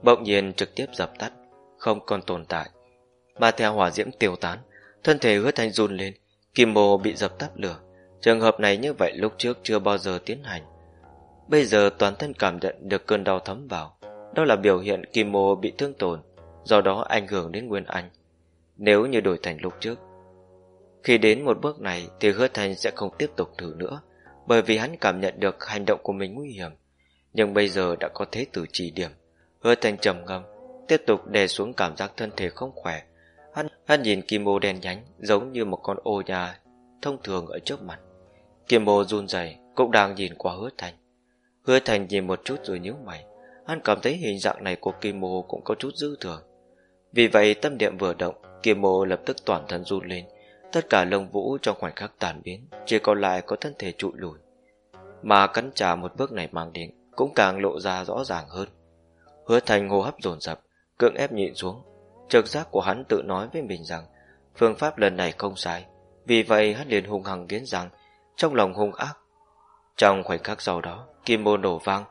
bỗng nhiên trực tiếp dập tắt không còn tồn tại mà theo hỏa diễm tiêu tán thân thể hứa thanh run lên kim ô bị dập tắt lửa trường hợp này như vậy lúc trước chưa bao giờ tiến hành bây giờ toàn thân cảm nhận được cơn đau thấm vào đó là biểu hiện kim mô bị thương tổn do đó ảnh hưởng đến Nguyên Anh. Nếu như đổi thành lúc trước, khi đến một bước này thì hứa thành sẽ không tiếp tục thử nữa, bởi vì hắn cảm nhận được hành động của mình nguy hiểm. Nhưng bây giờ đã có thế tử chỉ điểm, hứa thành trầm ngâm, tiếp tục đè xuống cảm giác thân thể không khỏe. Hắn, hắn nhìn kim mô đen nhánh giống như một con ô nhà thông thường ở trước mặt. Kim mô run rẩy cũng đang nhìn qua hứa thành. Hứa thành nhìn một chút rồi nhíu mày. Hắn cảm thấy hình dạng này của kim mô cũng có chút dư thừa. Vì vậy tâm niệm vừa động, kim mô lập tức toàn thân run lên. Tất cả lông vũ trong khoảnh khắc tàn biến, chỉ còn lại có thân thể trụi lùi. Mà cắn trả một bước này mang đến cũng càng lộ ra rõ ràng hơn. Hứa thành hô hấp dồn dập, cưỡng ép nhịn xuống. Trực giác của hắn tự nói với mình rằng phương pháp lần này không sai. Vì vậy hắn liền hung hăng nghiến rằng trong lòng hung ác. Trong khoảnh khắc sau đó, kim mô nổ vang,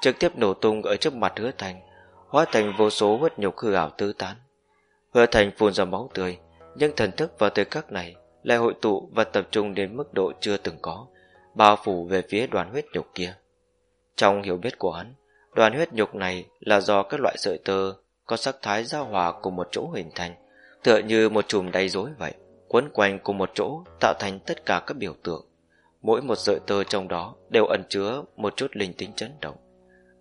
trực tiếp nổ tung ở trước mặt hứa thành, hóa thành vô số huyết nhục hư ảo tứ tán. Hứa thành phun ra máu tươi, nhưng thần thức vào thời khắc này lại hội tụ và tập trung đến mức độ chưa từng có, bao phủ về phía đoàn huyết nhục kia. Trong hiểu biết của hắn, đoàn huyết nhục này là do các loại sợi tơ có sắc thái giao hòa cùng một chỗ hình thành, tựa như một chùm đầy rối vậy, quấn quanh cùng một chỗ tạo thành tất cả các biểu tượng. Mỗi một sợi tơ trong đó đều ẩn chứa một chút linh tính chấn động.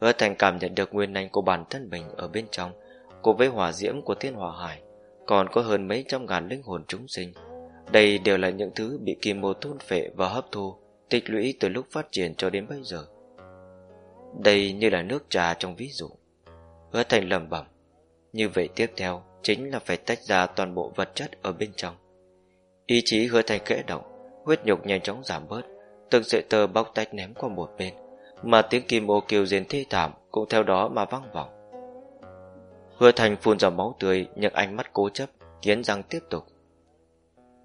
Hứa thành cảm nhận được nguyên năng của bản thân mình ở bên trong, cùng với hỏa diễm của thiên hỏa hải, còn có hơn mấy trăm ngàn linh hồn chúng sinh. Đây đều là những thứ bị kim mô thôn phệ và hấp thu, tích lũy từ lúc phát triển cho đến bây giờ. Đây như là nước trà trong ví dụ. Hứa thành lầm bẩm. Như vậy tiếp theo chính là phải tách ra toàn bộ vật chất ở bên trong. Ý chí hứa thành kẽ động, huyết nhục nhanh chóng giảm bớt, từng sợi tơ bóc tách ném qua một bên, mà tiếng kim ô kêu rên thê thảm cũng theo đó mà vang vọng. Hứa thành phun ra máu tươi nhưng ánh mắt cố chấp, kiến răng tiếp tục.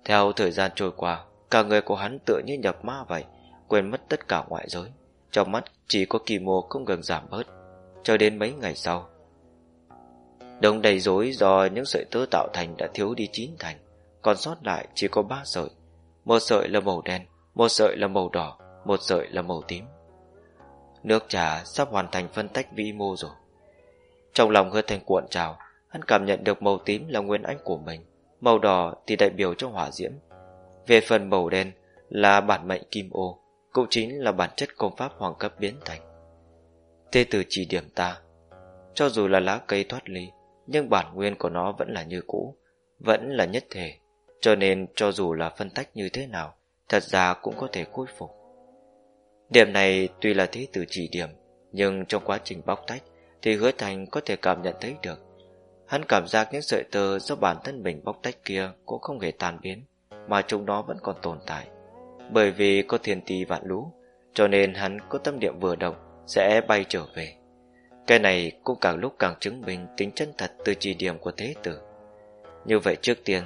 Theo thời gian trôi qua, cả người của hắn tựa như nhập ma vậy, quên mất tất cả ngoại giới. Trong mắt chỉ có kỳ mô không ngừng giảm bớt, cho đến mấy ngày sau. Đông đầy rối do những sợi tơ tạo thành đã thiếu đi chín thành, còn sót lại chỉ có ba sợi. Một sợi là màu đen, một sợi là màu đỏ, một sợi là màu tím. Nước trà sắp hoàn thành phân tách vĩ mô rồi. Trong lòng hứa thành cuộn trào, hắn cảm nhận được màu tím là nguyên anh của mình, màu đỏ thì đại biểu cho hỏa diễm. Về phần màu đen là bản mệnh kim ô, cũng chính là bản chất công pháp hoàng cấp biến thành. Tê từ chỉ điểm ta, cho dù là lá cây thoát ly, nhưng bản nguyên của nó vẫn là như cũ, vẫn là nhất thể, cho nên cho dù là phân tách như thế nào, thật ra cũng có thể khôi phục. Điểm này tuy là thế từ chỉ điểm, nhưng trong quá trình bóc tách thì hứa thành có thể cảm nhận thấy được. Hắn cảm giác những sợi tơ do bản thân mình bóc tách kia cũng không hề tan biến, mà chúng nó vẫn còn tồn tại. Bởi vì có thiên tỷ vạn lũ, cho nên hắn có tâm niệm vừa động sẽ bay trở về. Cái này cũng càng lúc càng chứng minh tính chân thật từ chỉ điểm của thế tử. Như vậy trước tiên,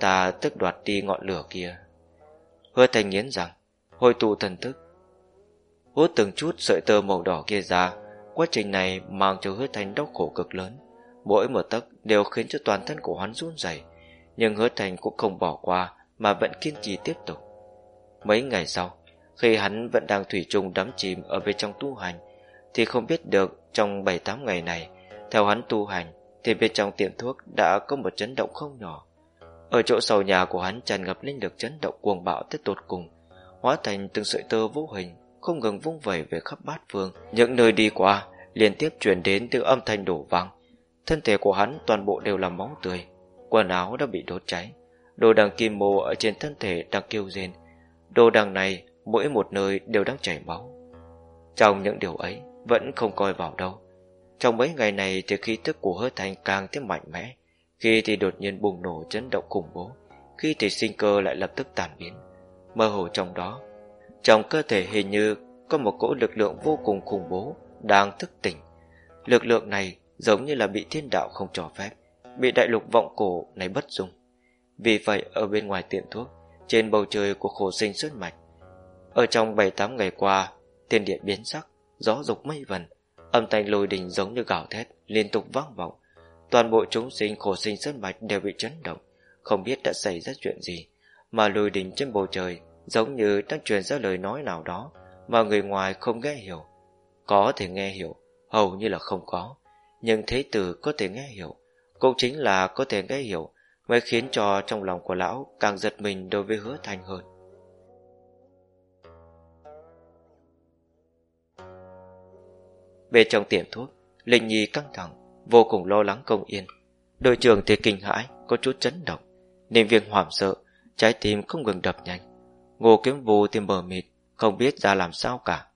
ta tức đoạt đi ngọn lửa kia. Hứa thành nghiến rằng, hồi tụ thần thức. Hút từng chút sợi tơ màu đỏ kia ra, quá trình này mang cho hứa thành đau khổ cực lớn. Mỗi một tấc đều khiến cho toàn thân của hắn run rẩy, nhưng hứa thành cũng không bỏ qua mà vẫn kiên trì tiếp tục. Mấy ngày sau, khi hắn vẫn đang thủy chung đắm chìm ở bên trong tu hành, thì không biết được trong 7-8 ngày này, theo hắn tu hành, thì bên trong tiệm thuốc đã có một chấn động không nhỏ. Ở chỗ sau nhà của hắn tràn ngập linh lực chấn động cuồng bạo tới tột cùng, hóa thành từng sợi tơ vô hình, không ngừng vung vẩy về khắp bát phương. Những nơi đi qua, liên tiếp truyền đến từ âm thanh đổ vang. Thân thể của hắn toàn bộ đều là máu tươi, quần áo đã bị đốt cháy. Đồ đằng kim mô ở trên thân thể đang kêu rên. Đồ đằng này, mỗi một nơi đều đang chảy máu. Trong những điều ấy, vẫn không coi vào đâu. Trong mấy ngày này thì khí tức của hứa thành càng thêm mạnh mẽ, khi thì đột nhiên bùng nổ chấn động khủng bố, khi thì sinh cơ lại lập tức tàn biến. Mơ hồ trong đó, trong cơ thể hình như có một cỗ lực lượng vô cùng khủng bố đang thức tỉnh. Lực lượng này giống như là bị thiên đạo không cho phép, bị đại lục vọng cổ này bất dung. Vì vậy ở bên ngoài tiệm thuốc, trên bầu trời của khổ sinh xuất mạch, ở trong 7-8 ngày qua, thiên địa biến sắc, gió dục mây vần, âm thanh lôi đình giống như gào thét, liên tục vang vọng. Toàn bộ chúng sinh khổ sinh sơn mạch đều bị chấn động, không biết đã xảy ra chuyện gì, mà lôi đình trên bầu trời giống như đang truyền ra lời nói nào đó mà người ngoài không nghe hiểu. Có thể nghe hiểu, hầu như là không có, nhưng thế tử có thể nghe hiểu, cũng chính là có thể nghe hiểu mới khiến cho trong lòng của lão càng giật mình đối với hứa thành hơn. Bên trong tiệm thuốc, Linh Nhi căng thẳng, vô cùng lo lắng công yên. Đội trưởng thì kinh hãi, có chút chấn động. Niệm viên hoảng sợ, trái tim không ngừng đập nhanh. Ngô kiếm vù thì mờ mịt, không biết ra làm sao cả.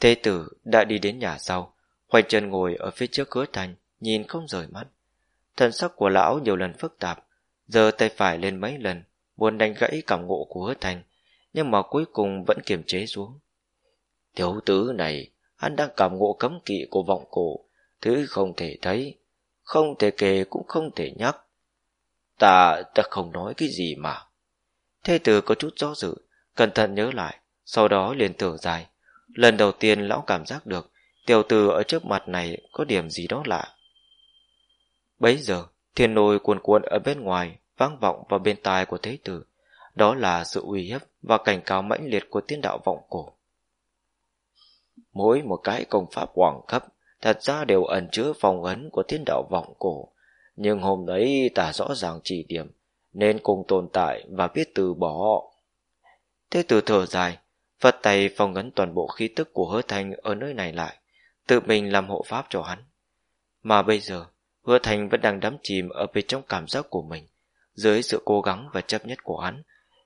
Thế tử đã đi đến nhà sau, khoanh chân ngồi ở phía trước hứa thành, nhìn không rời mắt. Thần sắc của lão nhiều lần phức tạp, giờ tay phải lên mấy lần, muốn đánh gãy cảm ngộ của hứa thành, nhưng mà cuối cùng vẫn kiềm chế xuống. Thiếu tứ này, hắn đang cảm ngộ cấm kỵ của vọng cổ, thứ không thể thấy, không thể kể cũng không thể nhắc. Ta, ta không nói cái gì mà. Thế tử có chút do dự, cẩn thận nhớ lại, sau đó liền thở dài. Lần đầu tiên lão cảm giác được tiểu tử ở trước mặt này có điểm gì đó lạ. Bấy giờ, thiên nôi cuồn cuộn ở bên ngoài vang vọng vào bên tai của thế tử. Đó là sự uy hiếp và cảnh cáo mãnh liệt của tiên đạo vọng cổ. Mỗi một cái công pháp hoàng cấp thật ra đều ẩn chứa phòng ấn của tiên đạo vọng cổ. Nhưng hôm đấy ta rõ ràng chỉ điểm, nên cùng tồn tại và biết từ bỏ. Thế tử thở dài, Phật tay phòng ấn toàn bộ khí tức của hứa thanh ở nơi này lại, tự mình làm hộ pháp cho hắn. Mà bây giờ, hứa thành vẫn đang đắm chìm ở bên trong cảm giác của mình, dưới sự cố gắng và chấp nhất của hắn.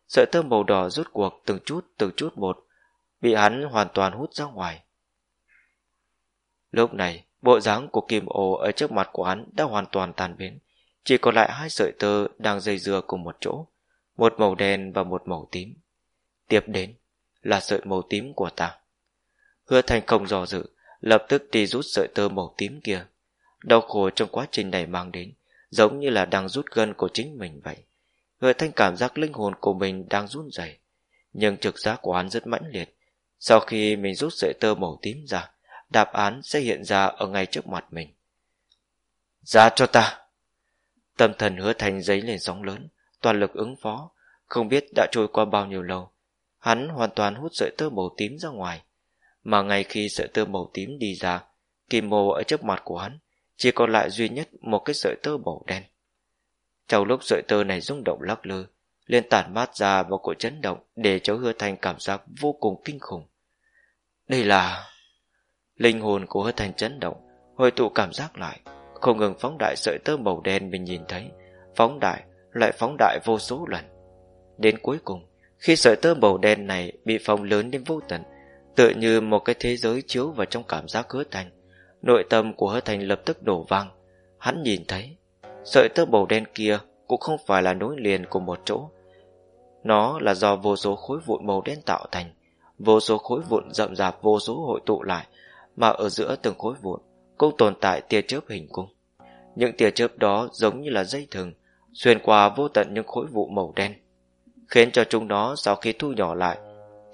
Sợi tơ màu đỏ rút cuộc từng chút từng chút một, bị hắn hoàn toàn hút ra ngoài. Lúc này, bộ dáng của kim ô ở trước mặt của hắn đã hoàn toàn tàn biến, chỉ còn lại hai sợi tơ đang dây dưa cùng một chỗ, một màu đen và một màu tím. Tiếp đến, là sợi màu tím của ta. Hứa thành không dò dự, lập tức đi rút sợi tơ màu tím kia. Đau khổ trong quá trình này mang đến, giống như là đang rút gân của chính mình vậy. Hứa thanh cảm giác linh hồn của mình đang run rẩy, nhưng trực giác của hắn rất mãnh liệt. Sau khi mình rút sợi tơ màu tím ra, đáp án sẽ hiện ra ở ngay trước mặt mình. Ra cho ta! Tâm thần hứa thành giấy lên sóng lớn, toàn lực ứng phó, không biết đã trôi qua bao nhiêu lâu, Hắn hoàn toàn hút sợi tơ màu tím ra ngoài. Mà ngay khi sợi tơ màu tím đi ra, kim mô ở trước mặt của hắn chỉ còn lại duy nhất một cái sợi tơ màu đen. Trong lúc sợi tơ này rung động lắc lư, liền tản mát ra một cỗ chấn động để cho hứa thành cảm giác vô cùng kinh khủng. Đây là... Linh hồn của hứa thành chấn động, hồi tụ cảm giác lại, không ngừng phóng đại sợi tơ màu đen mình nhìn thấy, phóng đại, lại phóng đại vô số lần. Đến cuối cùng, khi sợi tơ màu đen này bị phóng lớn đến vô tận, tựa như một cái thế giới chiếu vào trong cảm giác hứa thành. Nội tâm của hứa thành lập tức đổ văng Hắn nhìn thấy, sợi tơ màu đen kia cũng không phải là nối liền của một chỗ. Nó là do vô số khối vụn màu đen tạo thành, vô số khối vụn rậm rạp vô số hội tụ lại, mà ở giữa từng khối vụn cũng tồn tại tia chớp hình cung. Những tia chớp đó giống như là dây thừng, xuyên qua vô tận những khối vụ màu đen khiến cho chúng nó sau khi thu nhỏ lại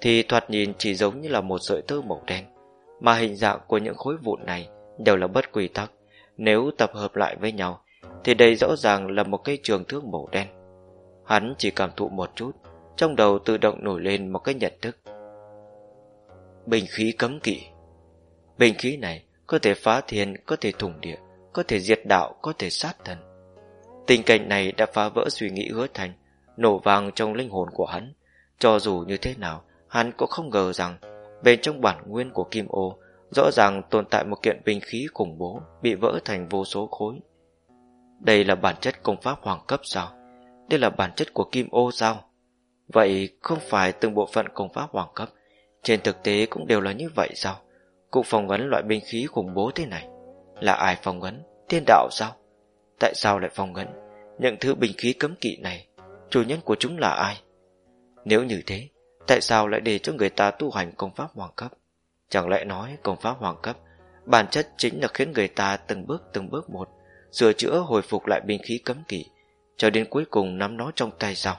thì thoạt nhìn chỉ giống như là một sợi tơ màu đen, mà hình dạng của những khối vụn này đều là bất quy tắc. Nếu tập hợp lại với nhau, thì đây rõ ràng là một cây trường thương màu đen. Hắn chỉ cảm thụ một chút, trong đầu tự động nổi lên một cái nhận thức. Bình khí cấm kỵ Bình khí này có thể phá thiên, có thể thủng địa, có thể diệt đạo, có thể sát thần. Tình cảnh này đã phá vỡ suy nghĩ hứa thành, nổ vang trong linh hồn của hắn. Cho dù như thế nào, hắn cũng không ngờ rằng bên trong bản nguyên của Kim Ô rõ ràng tồn tại một kiện binh khí khủng bố bị vỡ thành vô số khối. Đây là bản chất công pháp hoàng cấp sao? Đây là bản chất của Kim Ô sao? Vậy không phải từng bộ phận công pháp hoàng cấp trên thực tế cũng đều là như vậy sao? Cụ phòng ấn loại binh khí khủng bố thế này Là ai phòng ấn? Thiên đạo sao? Tại sao lại phòng ấn? Những thứ binh khí cấm kỵ này chủ nhân của chúng là ai? Nếu như thế, tại sao lại để cho người ta tu hành công pháp hoàng cấp? Chẳng lẽ nói công pháp hoàng cấp bản chất chính là khiến người ta từng bước từng bước một sửa chữa hồi phục lại binh khí cấm kỵ cho đến cuối cùng nắm nó trong tay sao?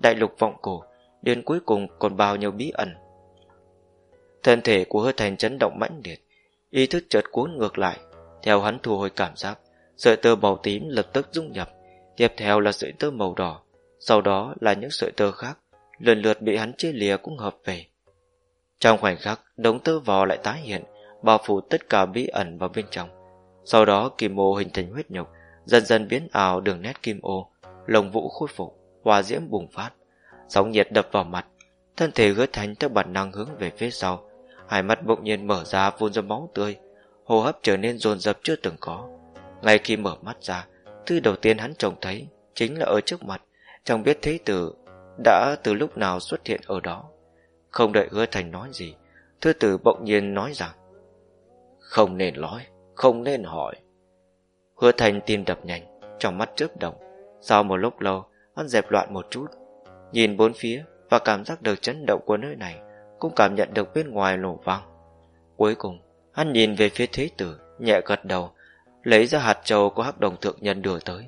Đại lục vọng cổ đến cuối cùng còn bao nhiêu bí ẩn. Thân thể của hứa thành chấn động mãnh liệt, ý thức chợt cuốn ngược lại, theo hắn thu hồi cảm giác, sợi tơ màu tím lập tức dung nhập, tiếp theo là sợi tơ màu đỏ, sau đó là những sợi tơ khác, lần lượt bị hắn chia lìa cũng hợp về. Trong khoảnh khắc, đống tơ vò lại tái hiện, bao phủ tất cả bí ẩn vào bên trong. Sau đó kim mô hình thành huyết nhục, dần dần biến ảo đường nét kim ô, lồng vũ khôi phục, hòa diễm bùng phát, sóng nhiệt đập vào mặt, thân thể hứa thành theo bản năng hướng về phía sau, hai mắt bỗng nhiên mở ra phun ra máu tươi, hô hấp trở nên dồn dập chưa từng có. Ngay khi mở mắt ra, thứ đầu tiên hắn trông thấy chính là ở trước mặt, chẳng biết thế tử đã từ lúc nào xuất hiện ở đó. Không đợi hứa thành nói gì, thư tử bỗng nhiên nói rằng Không nên nói, không nên hỏi. Hứa thành tim đập nhanh, trong mắt chớp động. Sau một lúc lâu, hắn dẹp loạn một chút, nhìn bốn phía và cảm giác được chấn động của nơi này, cũng cảm nhận được bên ngoài nổ vang. Cuối cùng, hắn nhìn về phía thế tử, nhẹ gật đầu, lấy ra hạt trầu của hắc đồng thượng nhân đưa tới.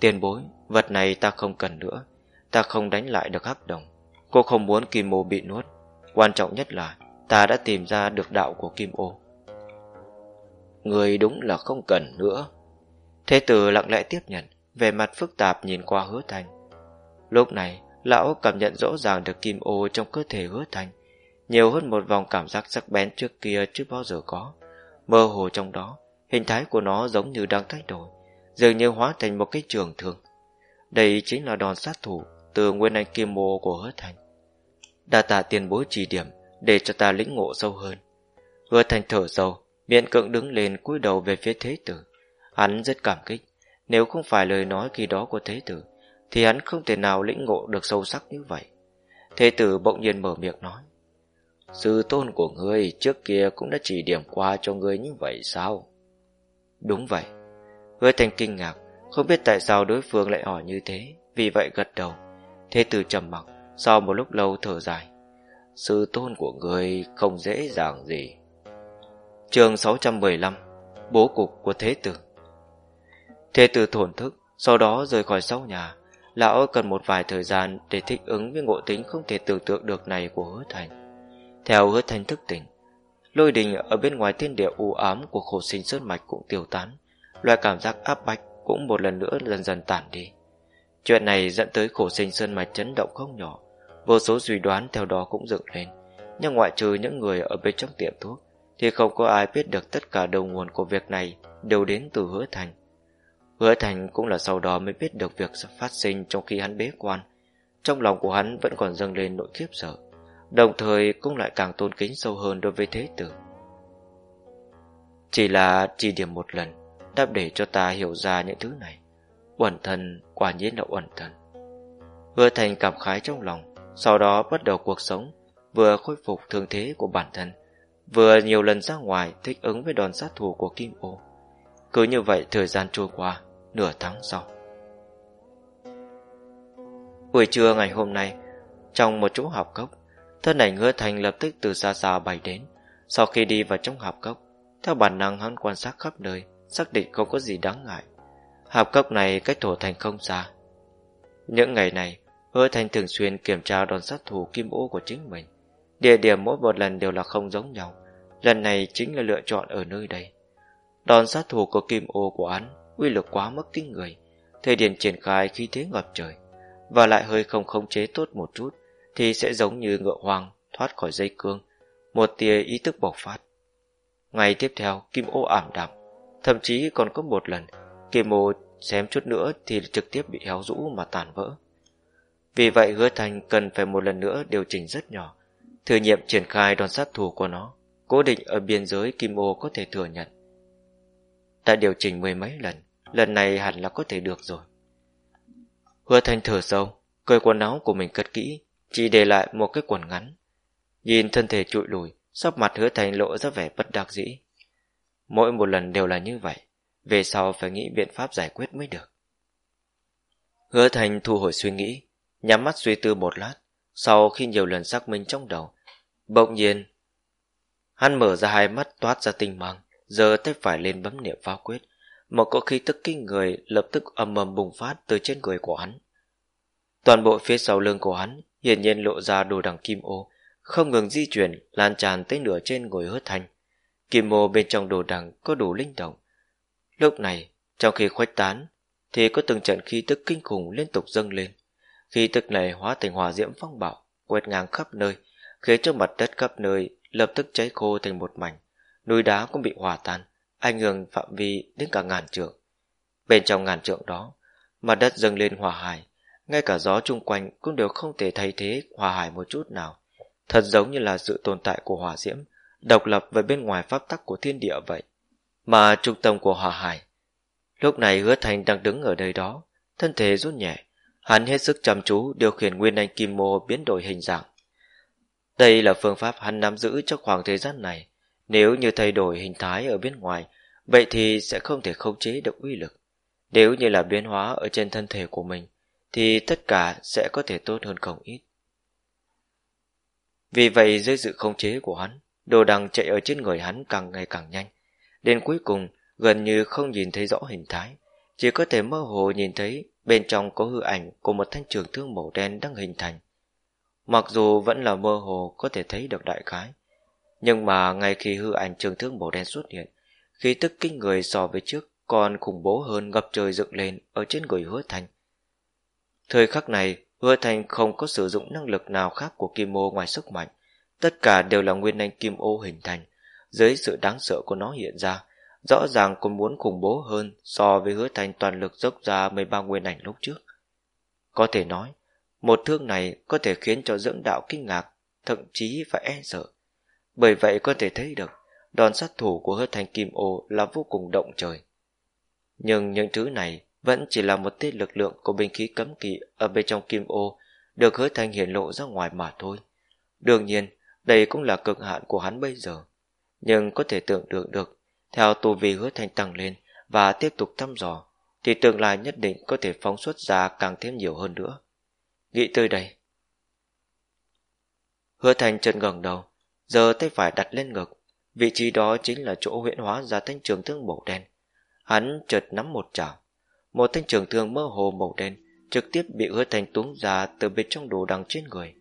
Tiền bối, vật này ta không cần nữa, ta không đánh lại được hắc đồng. Cô không muốn kim ô bị nuốt. Quan trọng nhất là ta đã tìm ra được đạo của kim ô. Người đúng là không cần nữa. Thế tử lặng lẽ tiếp nhận, về mặt phức tạp nhìn qua hứa thành. Lúc này, lão cảm nhận rõ ràng được kim ô trong cơ thể hứa thành, nhiều hơn một vòng cảm giác sắc bén trước kia chưa bao giờ có. Mơ hồ trong đó, hình thái của nó giống như đang thay đổi, dường như hóa thành một cái trường thường Đây chính là đòn sát thủ từ nguyên anh kim mô của hứa thành. Đa tạ tiền bối chỉ điểm để cho ta lĩnh ngộ sâu hơn. Hứa thành thở sâu, miệng cưỡng đứng lên cúi đầu về phía thế tử. Hắn rất cảm kích, nếu không phải lời nói khi đó của thế tử, thì hắn không thể nào lĩnh ngộ được sâu sắc như vậy. Thế tử bỗng nhiên mở miệng nói. Sư tôn của ngươi trước kia cũng đã chỉ điểm qua cho ngươi như vậy sao? Đúng vậy. Hứa thành kinh ngạc, không biết tại sao đối phương lại hỏi như thế, vì vậy gật đầu. Thế tử trầm mặc, sau một lúc lâu thở dài. Sư tôn của người không dễ dàng gì. Trường 615 Bố cục của Thế tử Thế tử thổn thức, sau đó rời khỏi sau nhà. Lão cần một vài thời gian để thích ứng với ngộ tính không thể tưởng tượng được này của hứa thành. Theo hứa thành thức tỉnh, lôi đình ở bên ngoài thiên địa u ám của khổ sinh sơn mạch cũng tiêu tán. Loại cảm giác áp bách cũng một lần nữa dần dần tản đi. Chuyện này dẫn tới khổ sinh sơn mạch chấn động không nhỏ. Vô số suy đoán theo đó cũng dựng lên. Nhưng ngoại trừ những người ở bên trong tiệm thuốc, thì không có ai biết được tất cả đầu nguồn của việc này đều đến từ hứa thành. Hứa thành cũng là sau đó mới biết được việc phát sinh trong khi hắn bế quan. Trong lòng của hắn vẫn còn dâng lên nỗi khiếp sợ, đồng thời cũng lại càng tôn kính sâu hơn đối với thế tử. Chỉ là chỉ điểm một lần, đáp để cho ta hiểu ra những thứ này. bản thân quả nhiên là uẩn thần. Hứa thành cảm khái trong lòng, sau đó bắt đầu cuộc sống, vừa khôi phục thương thế của bản thân, vừa nhiều lần ra ngoài thích ứng với đòn sát thủ của Kim Ô. Cứ như vậy thời gian trôi qua, nửa tháng sau. Buổi trưa ngày hôm nay, trong một chỗ học cốc, thân ảnh hứa thành lập tức từ xa xa bay đến. Sau khi đi vào trong học cốc, theo bản năng hắn quan sát khắp nơi, xác định không có gì đáng ngại hạp cốc này cách thổ thành không xa. Những ngày này, hứa thành thường xuyên kiểm tra đòn sát thủ kim ô của chính mình. Địa điểm mỗi một lần đều là không giống nhau. Lần này chính là lựa chọn ở nơi đây. Đòn sát thủ của kim ô của hắn uy lực quá mức kinh người. Thời điểm triển khai khi thế ngập trời, và lại hơi không khống chế tốt một chút, thì sẽ giống như ngựa hoang thoát khỏi dây cương, một tia ý thức bộc phát. Ngày tiếp theo, kim ô ảm đạm, thậm chí còn có một lần, kim mô xém chút nữa thì trực tiếp bị héo rũ mà tàn vỡ. Vì vậy hứa thành cần phải một lần nữa điều chỉnh rất nhỏ, thử nghiệm triển khai đòn sát thủ của nó, cố định ở biên giới kim ô có thể thừa nhận. Đã điều chỉnh mười mấy lần, lần này hẳn là có thể được rồi. Hứa Thành thở sâu, cởi quần áo của mình cất kỹ, chỉ để lại một cái quần ngắn. Nhìn thân thể trụi lùi, sắp mặt hứa thành lộ ra vẻ bất đắc dĩ. Mỗi một lần đều là như vậy, về sau phải nghĩ biện pháp giải quyết mới được. Hứa thành thu hồi suy nghĩ, nhắm mắt suy tư một lát, sau khi nhiều lần xác minh trong đầu, bỗng nhiên, hắn mở ra hai mắt toát ra tinh mang, giờ tay phải lên bấm niệm phá quyết, một cỗ khí tức kinh người lập tức ầm ầm bùng phát từ trên người của hắn. Toàn bộ phía sau lưng của hắn hiển nhiên lộ ra đồ đằng kim ô, không ngừng di chuyển lan tràn tới nửa trên ngồi Hứa Thành, Kim ô bên trong đồ đằng có đủ linh động. Lúc này, trong khi khuếch tán, thì có từng trận khí tức kinh khủng liên tục dâng lên. Khí tức này hóa thành hỏa diễm phong bạo, quét ngang khắp nơi, khiến cho mặt đất khắp nơi lập tức cháy khô thành một mảnh. Núi đá cũng bị hòa tan, ảnh hưởng phạm vi đến cả ngàn trượng. Bên trong ngàn trượng đó, mặt đất dâng lên hòa hải, ngay cả gió chung quanh cũng đều không thể thay thế hòa hải một chút nào. Thật giống như là sự tồn tại của hỏa diễm, độc lập với bên ngoài pháp tắc của thiên địa vậy. Mà trung tâm của hòa hải. Lúc này hứa thành đang đứng ở nơi đó, thân thể rút nhẹ, hắn hết sức chăm chú điều khiển nguyên anh kim mô biến đổi hình dạng. Đây là phương pháp hắn nắm giữ trong khoảng thời gian này. Nếu như thay đổi hình thái ở bên ngoài, vậy thì sẽ không thể khống chế được uy lực. Nếu như là biến hóa ở trên thân thể của mình, thì tất cả sẽ có thể tốt hơn không ít. Vì vậy dưới sự khống chế của hắn, đồ đằng chạy ở trên người hắn càng ngày càng nhanh. Đến cuối cùng, gần như không nhìn thấy rõ hình thái, chỉ có thể mơ hồ nhìn thấy bên trong có hư ảnh của một thanh trường thương màu đen đang hình thành. Mặc dù vẫn là mơ hồ có thể thấy được đại khái, nhưng mà ngay khi hư ảnh trường thương màu đen xuất hiện, khí tức kinh người so với trước còn khủng bố hơn ngập trời dựng lên ở trên người hứa thành. Thời khắc này, hứa thành không có sử dụng năng lực nào khác của kim ô ngoài sức mạnh, tất cả đều là nguyên anh kim ô hình thành, dưới sự đáng sợ của nó hiện ra, rõ ràng còn muốn khủng bố hơn so với hứa thành toàn lực dốc ra 13 nguyên ảnh lúc trước. Có thể nói, một thương này có thể khiến cho dưỡng đạo kinh ngạc, thậm chí phải e sợ. Bởi vậy có thể thấy được, đòn sát thủ của hứa thành kim ô là vô cùng động trời. Nhưng những thứ này vẫn chỉ là một tiết lực lượng của binh khí cấm kỵ ở bên trong kim ô được hứa thành hiển lộ ra ngoài mà thôi. Đương nhiên, đây cũng là cực hạn của hắn bây giờ. Nhưng có thể tưởng tượng được, theo tu vi hứa thành tăng lên và tiếp tục thăm dò, thì tương lai nhất định có thể phóng xuất ra càng thêm nhiều hơn nữa. Nghĩ tới đây. Hứa thành chân gần đầu, giờ tay phải đặt lên ngực, vị trí đó chính là chỗ huyễn hóa ra thanh trường thương màu đen. Hắn chợt nắm một chảo, một thanh trường thương mơ hồ màu đen trực tiếp bị hứa thành túng ra từ bên trong đồ đằng trên người.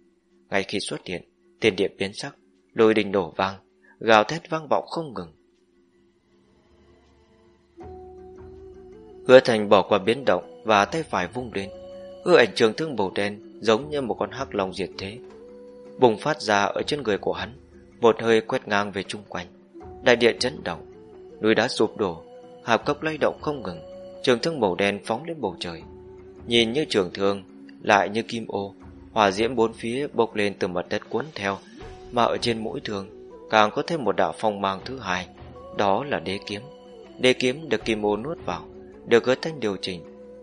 Ngay khi xuất hiện, tiền địa biến sắc, lôi đình đổ vang, gào thét vang vọng không ngừng. Hứa thành bỏ qua biến động và tay phải vung lên, Hứa ảnh trường thương màu đen giống như một con hắc long diệt thế, bùng phát ra ở trên người của hắn, một hơi quét ngang về chung quanh. Đại địa chấn động, núi đá sụp đổ, hạp cốc lay động không ngừng, trường thương màu đen phóng lên bầu trời. Nhìn như trường thương, lại như kim ô, hỏa diễm bốn phía bốc lên từ mặt đất cuốn theo, mà ở trên mũi thương càng có thêm một đạo phong mang thứ hai, đó là đế kiếm. Đế kiếm được kim ô nuốt vào, được hứa thanh điều chỉnh,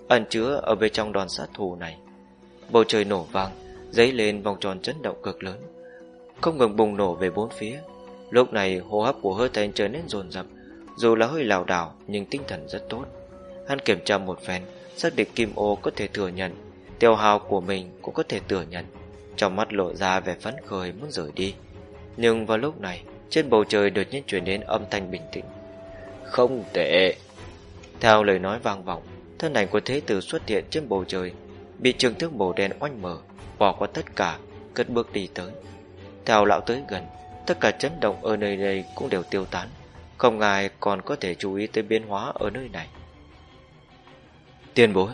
ẩn chứa ở bên trong đòn sát thủ này. Bầu trời nổ vang, dấy lên vòng tròn chấn động cực lớn, không ngừng bùng nổ về bốn phía. Lúc này hô hấp của hứa thanh trở nên dồn dập, dù là hơi lảo đảo nhưng tinh thần rất tốt. Hắn kiểm tra một phen, xác định kim ô có thể thừa nhận, tiêu hào của mình cũng có thể thừa nhận. Trong mắt lộ ra vẻ phấn khởi muốn rời đi. Nhưng vào lúc này, trên bầu trời đột nhiên chuyển đến âm thanh bình tĩnh. Không tệ. Theo lời nói vang vọng, thân ảnh của thế tử xuất hiện trên bầu trời, bị trường thương màu đen oanh mở, bỏ qua tất cả, cất bước đi tới. Theo lão tới gần, tất cả chấn động ở nơi đây cũng đều tiêu tán, không ai còn có thể chú ý tới biến hóa ở nơi này. Tiền bối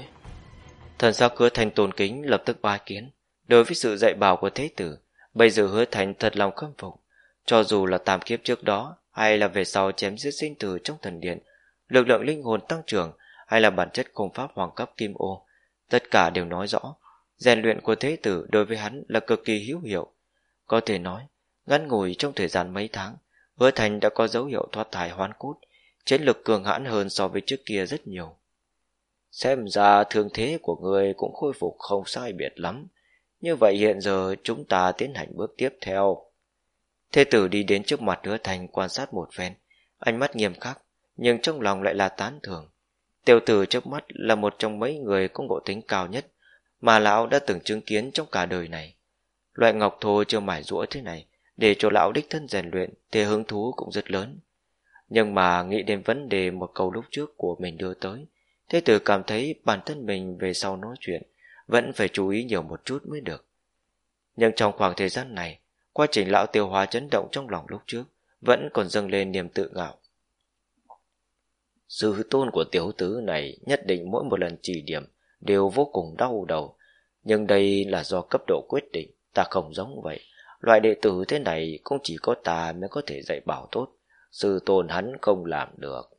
Thần sao cửa thành tôn kính lập tức ba kiến. Đối với sự dạy bảo của thế tử, bây giờ hứa thành thật lòng khâm phục. Cho dù là tam kiếp trước đó, hay là về sau chém giết sinh tử trong thần điện, lực lượng linh hồn tăng trưởng, hay là bản chất công pháp hoàng cấp kim ô, tất cả đều nói rõ. rèn luyện của thế tử đối với hắn là cực kỳ hữu hiệu. Có thể nói, ngắn ngủi trong thời gian mấy tháng, hứa thành đã có dấu hiệu thoát thải hoán cốt, chiến lực cường hãn hơn so với trước kia rất nhiều. Xem ra thương thế của người cũng khôi phục không sai biệt lắm. Như vậy hiện giờ chúng ta tiến hành bước tiếp theo. Thế tử đi đến trước mặt hứa thành quan sát một phen, ánh mắt nghiêm khắc, nhưng trong lòng lại là tán thưởng. Tiểu tử trước mắt là một trong mấy người có ngộ tính cao nhất mà lão đã từng chứng kiến trong cả đời này. Loại ngọc thô chưa mải rũa thế này, để cho lão đích thân rèn luyện thì hứng thú cũng rất lớn. Nhưng mà nghĩ đến vấn đề một câu lúc trước của mình đưa tới, Thế tử cảm thấy bản thân mình về sau nói chuyện vẫn phải chú ý nhiều một chút mới được. Nhưng trong khoảng thời gian này, quá trình lão tiêu hóa chấn động trong lòng lúc trước vẫn còn dâng lên niềm tự ngạo. Sự tôn của tiểu tứ này nhất định mỗi một lần chỉ điểm đều vô cùng đau đầu, nhưng đây là do cấp độ quyết định, ta không giống vậy. Loại đệ tử thế này cũng chỉ có ta mới có thể dạy bảo tốt, sư tôn hắn không làm được.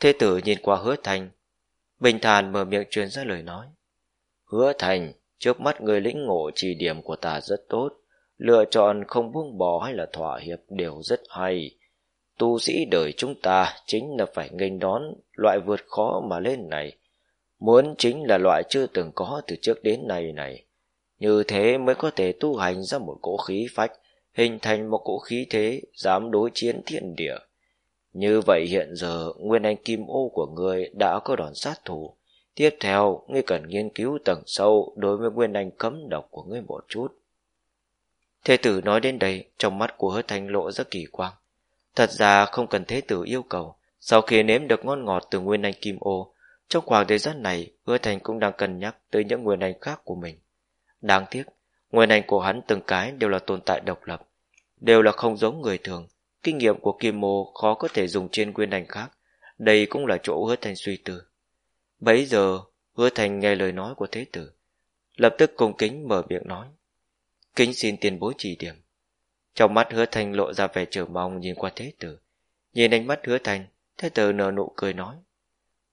Thế tử nhìn qua hứa thành, Bình thản mở miệng truyền ra lời nói. Hứa thành, trước mắt người lĩnh ngộ chỉ điểm của ta rất tốt. Lựa chọn không buông bỏ hay là thỏa hiệp đều rất hay. Tu sĩ đời chúng ta chính là phải nghênh đón loại vượt khó mà lên này. Muốn chính là loại chưa từng có từ trước đến nay này. Như thế mới có thể tu hành ra một cỗ khí phách, hình thành một cỗ khí thế dám đối chiến thiên địa. Như vậy hiện giờ nguyên anh kim ô của người đã có đòn sát thủ. Tiếp theo, ngươi cần nghiên cứu tầng sâu đối với nguyên anh cấm độc của ngươi một chút. Thế tử nói đến đây, trong mắt của hứa thanh lộ rất kỳ quang. Thật ra không cần thế tử yêu cầu. Sau khi nếm được ngon ngọt từ nguyên anh kim ô, trong khoảng thời gian này, hứa thành cũng đang cân nhắc tới những nguyên anh khác của mình. Đáng tiếc, nguyên anh của hắn từng cái đều là tồn tại độc lập, đều là không giống người thường. Kinh nghiệm của kim mô khó có thể dùng trên nguyên anh khác. Đây cũng là chỗ hứa thành suy tư. Bấy giờ, hứa thành nghe lời nói của thế tử. Lập tức cung kính mở miệng nói. Kính xin tiền bối chỉ điểm. Trong mắt hứa thành lộ ra vẻ chờ mong nhìn qua thế tử. Nhìn ánh mắt hứa thành, thế tử nở nụ cười nói.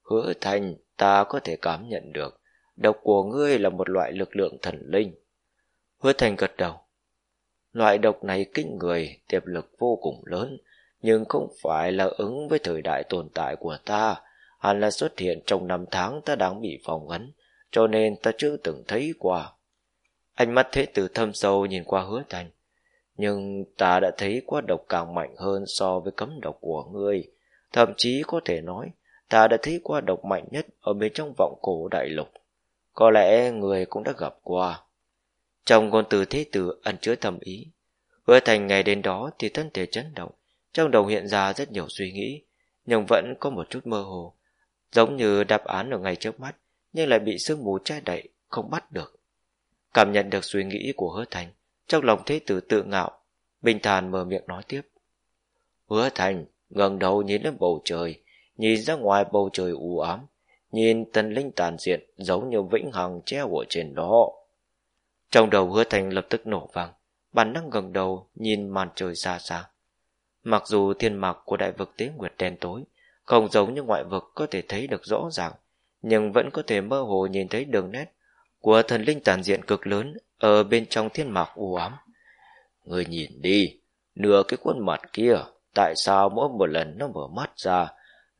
Hứa thành, ta có thể cảm nhận được. Độc của ngươi là một loại lực lượng thần linh. Hứa thành gật đầu. Loại độc này kinh người, tiềm lực vô cùng lớn, nhưng không phải là ứng với thời đại tồn tại của ta, hẳn là xuất hiện trong năm tháng ta đang bị phòng ấn, cho nên ta chưa từng thấy qua. Ánh mắt thế từ thâm sâu nhìn qua hứa thành. Nhưng ta đã thấy quá độc càng mạnh hơn so với cấm độc của ngươi. Thậm chí có thể nói, ta đã thấy qua độc mạnh nhất ở bên trong vọng cổ đại lục. Có lẽ người cũng đã gặp qua. Trong ngôn từ thế tử ẩn chứa thầm ý. Hứa thành ngày đến đó thì thân thể chấn động. Trong đầu hiện ra rất nhiều suy nghĩ, nhưng vẫn có một chút mơ hồ. Giống như đáp án ở ngay trước mắt, nhưng lại bị sương mù che đậy, không bắt được. Cảm nhận được suy nghĩ của hứa thành, trong lòng thế tử tự ngạo, bình thản mở miệng nói tiếp. Hứa thành, ngẩng đầu nhìn lên bầu trời, nhìn ra ngoài bầu trời u ám, nhìn tân linh tàn diện giống như vĩnh hằng treo ở trên đó. Trong đầu hứa thành lập tức nổ vang, bản năng ngẩng đầu nhìn màn trời xa xa. Mặc dù thiên mạc của đại vực tế nguyệt đen tối, không giống như ngoại vực có thể thấy được rõ ràng, nhưng vẫn có thể mơ hồ nhìn thấy đường nét của thần linh tàn diện cực lớn ở bên trong thiên mạc u ám. Người nhìn đi, nửa cái khuôn mặt kia, tại sao mỗi một lần nó mở mắt ra,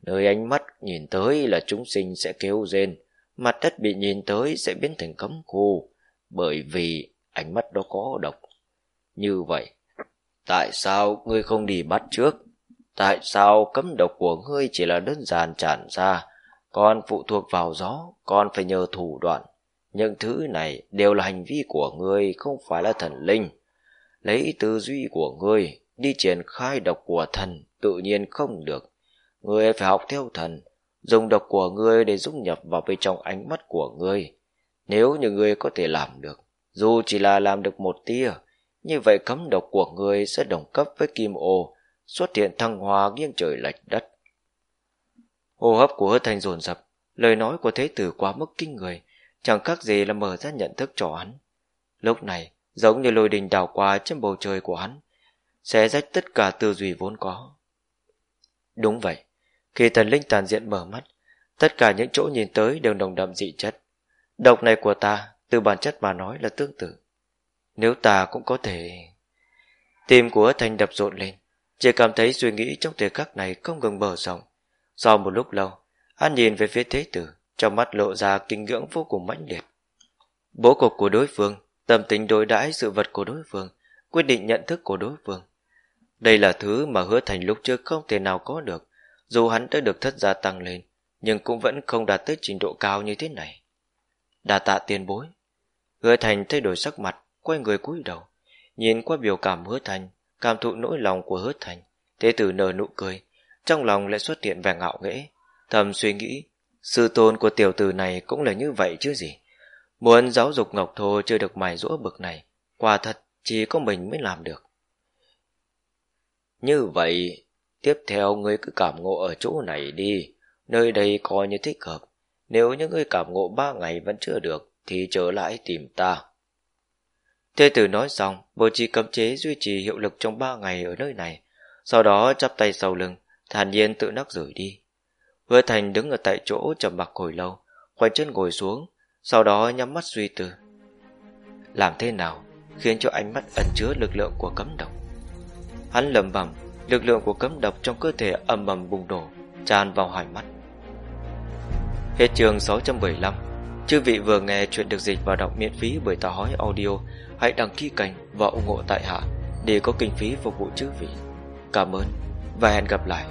nơi ánh mắt nhìn tới là chúng sinh sẽ kêu rên, mặt đất bị nhìn tới sẽ biến thành cấm khu, bởi vì ánh mắt đó có độc. Như vậy, tại sao ngươi không đi bắt trước? Tại sao cấm độc của ngươi chỉ là đơn giản tràn ra, còn phụ thuộc vào gió, còn phải nhờ thủ đoạn? Những thứ này đều là hành vi của ngươi, không phải là thần linh. Lấy tư duy của ngươi đi triển khai độc của thần tự nhiên không được. Ngươi phải học theo thần, dùng độc của ngươi để dung nhập vào bên trong ánh mắt của ngươi. Nếu như ngươi có thể làm được, dù chỉ là làm được một tia, như vậy cấm độc của ngươi sẽ đồng cấp với kim ô, xuất hiện thăng hoa nghiêng trời lệch đất. Hô hấp của hứa thành dồn dập, lời nói của thế tử quá mức kinh người, chẳng khác gì là mở ra nhận thức cho hắn. Lúc này, giống như lôi đình đảo qua trên bầu trời của hắn, sẽ rách tất cả tư duy vốn có. Đúng vậy, khi thần linh tàn diện mở mắt, tất cả những chỗ nhìn tới đều đồng đậm dị chất. Độc này của ta, từ bản chất mà nói là tương tự. Nếu ta cũng có thể... Tim của thành đập rộn lên, chỉ cảm thấy suy nghĩ trong thời khắc này không ngừng mở rộng. Sau một lúc lâu, hắn nhìn về phía thế tử, trong mắt lộ ra kinh ngưỡng vô cùng mãnh liệt. Bố cục của đối phương, tâm tính đối đãi sự vật của đối phương, quyết định nhận thức của đối phương. Đây là thứ mà hứa thành lúc trước không thể nào có được, dù hắn đã được thất gia tăng lên, nhưng cũng vẫn không đạt tới trình độ cao như thế này. Đà tạ tiền bối. Hứa thành thay đổi sắc mặt, quay người cúi đầu, nhìn qua biểu cảm hứa thành, cảm thụ nỗi lòng của hứa thành, thế tử nở nụ cười, trong lòng lại xuất hiện vẻ ngạo nghễ, thầm suy nghĩ Sư tôn của tiểu tử này cũng là như vậy chứ gì. Muốn giáo dục Ngọc Thô chưa được mài rũa bực này, quả thật chỉ có mình mới làm được. Như vậy, tiếp theo ngươi cứ cảm ngộ ở chỗ này đi, nơi đây coi như thích hợp. Nếu những ngươi cảm ngộ ba ngày vẫn chưa được, thì trở lại tìm ta. Thế tử nói xong, bố trí cấm chế duy trì hiệu lực trong ba ngày ở nơi này, sau đó chắp tay sau lưng, thản nhiên tự nắc rời đi. Hứa Thành đứng ở tại chỗ trầm mặc hồi lâu, khoanh chân ngồi xuống, sau đó nhắm mắt suy tư. Làm thế nào khiến cho ánh mắt ẩn chứa lực lượng của cấm độc? Hắn lầm bầm, lực lượng của cấm độc trong cơ thể âm ầm bùng nổ, tràn vào hai mắt. Hết trường 675 Chư vị vừa nghe chuyện được dịch và đọc miễn phí bởi Tà Hói Audio Hãy đăng ký kênh và ủng hộ tại hạ để có kinh phí phục vụ chữ vị. Cảm ơn và hẹn gặp lại.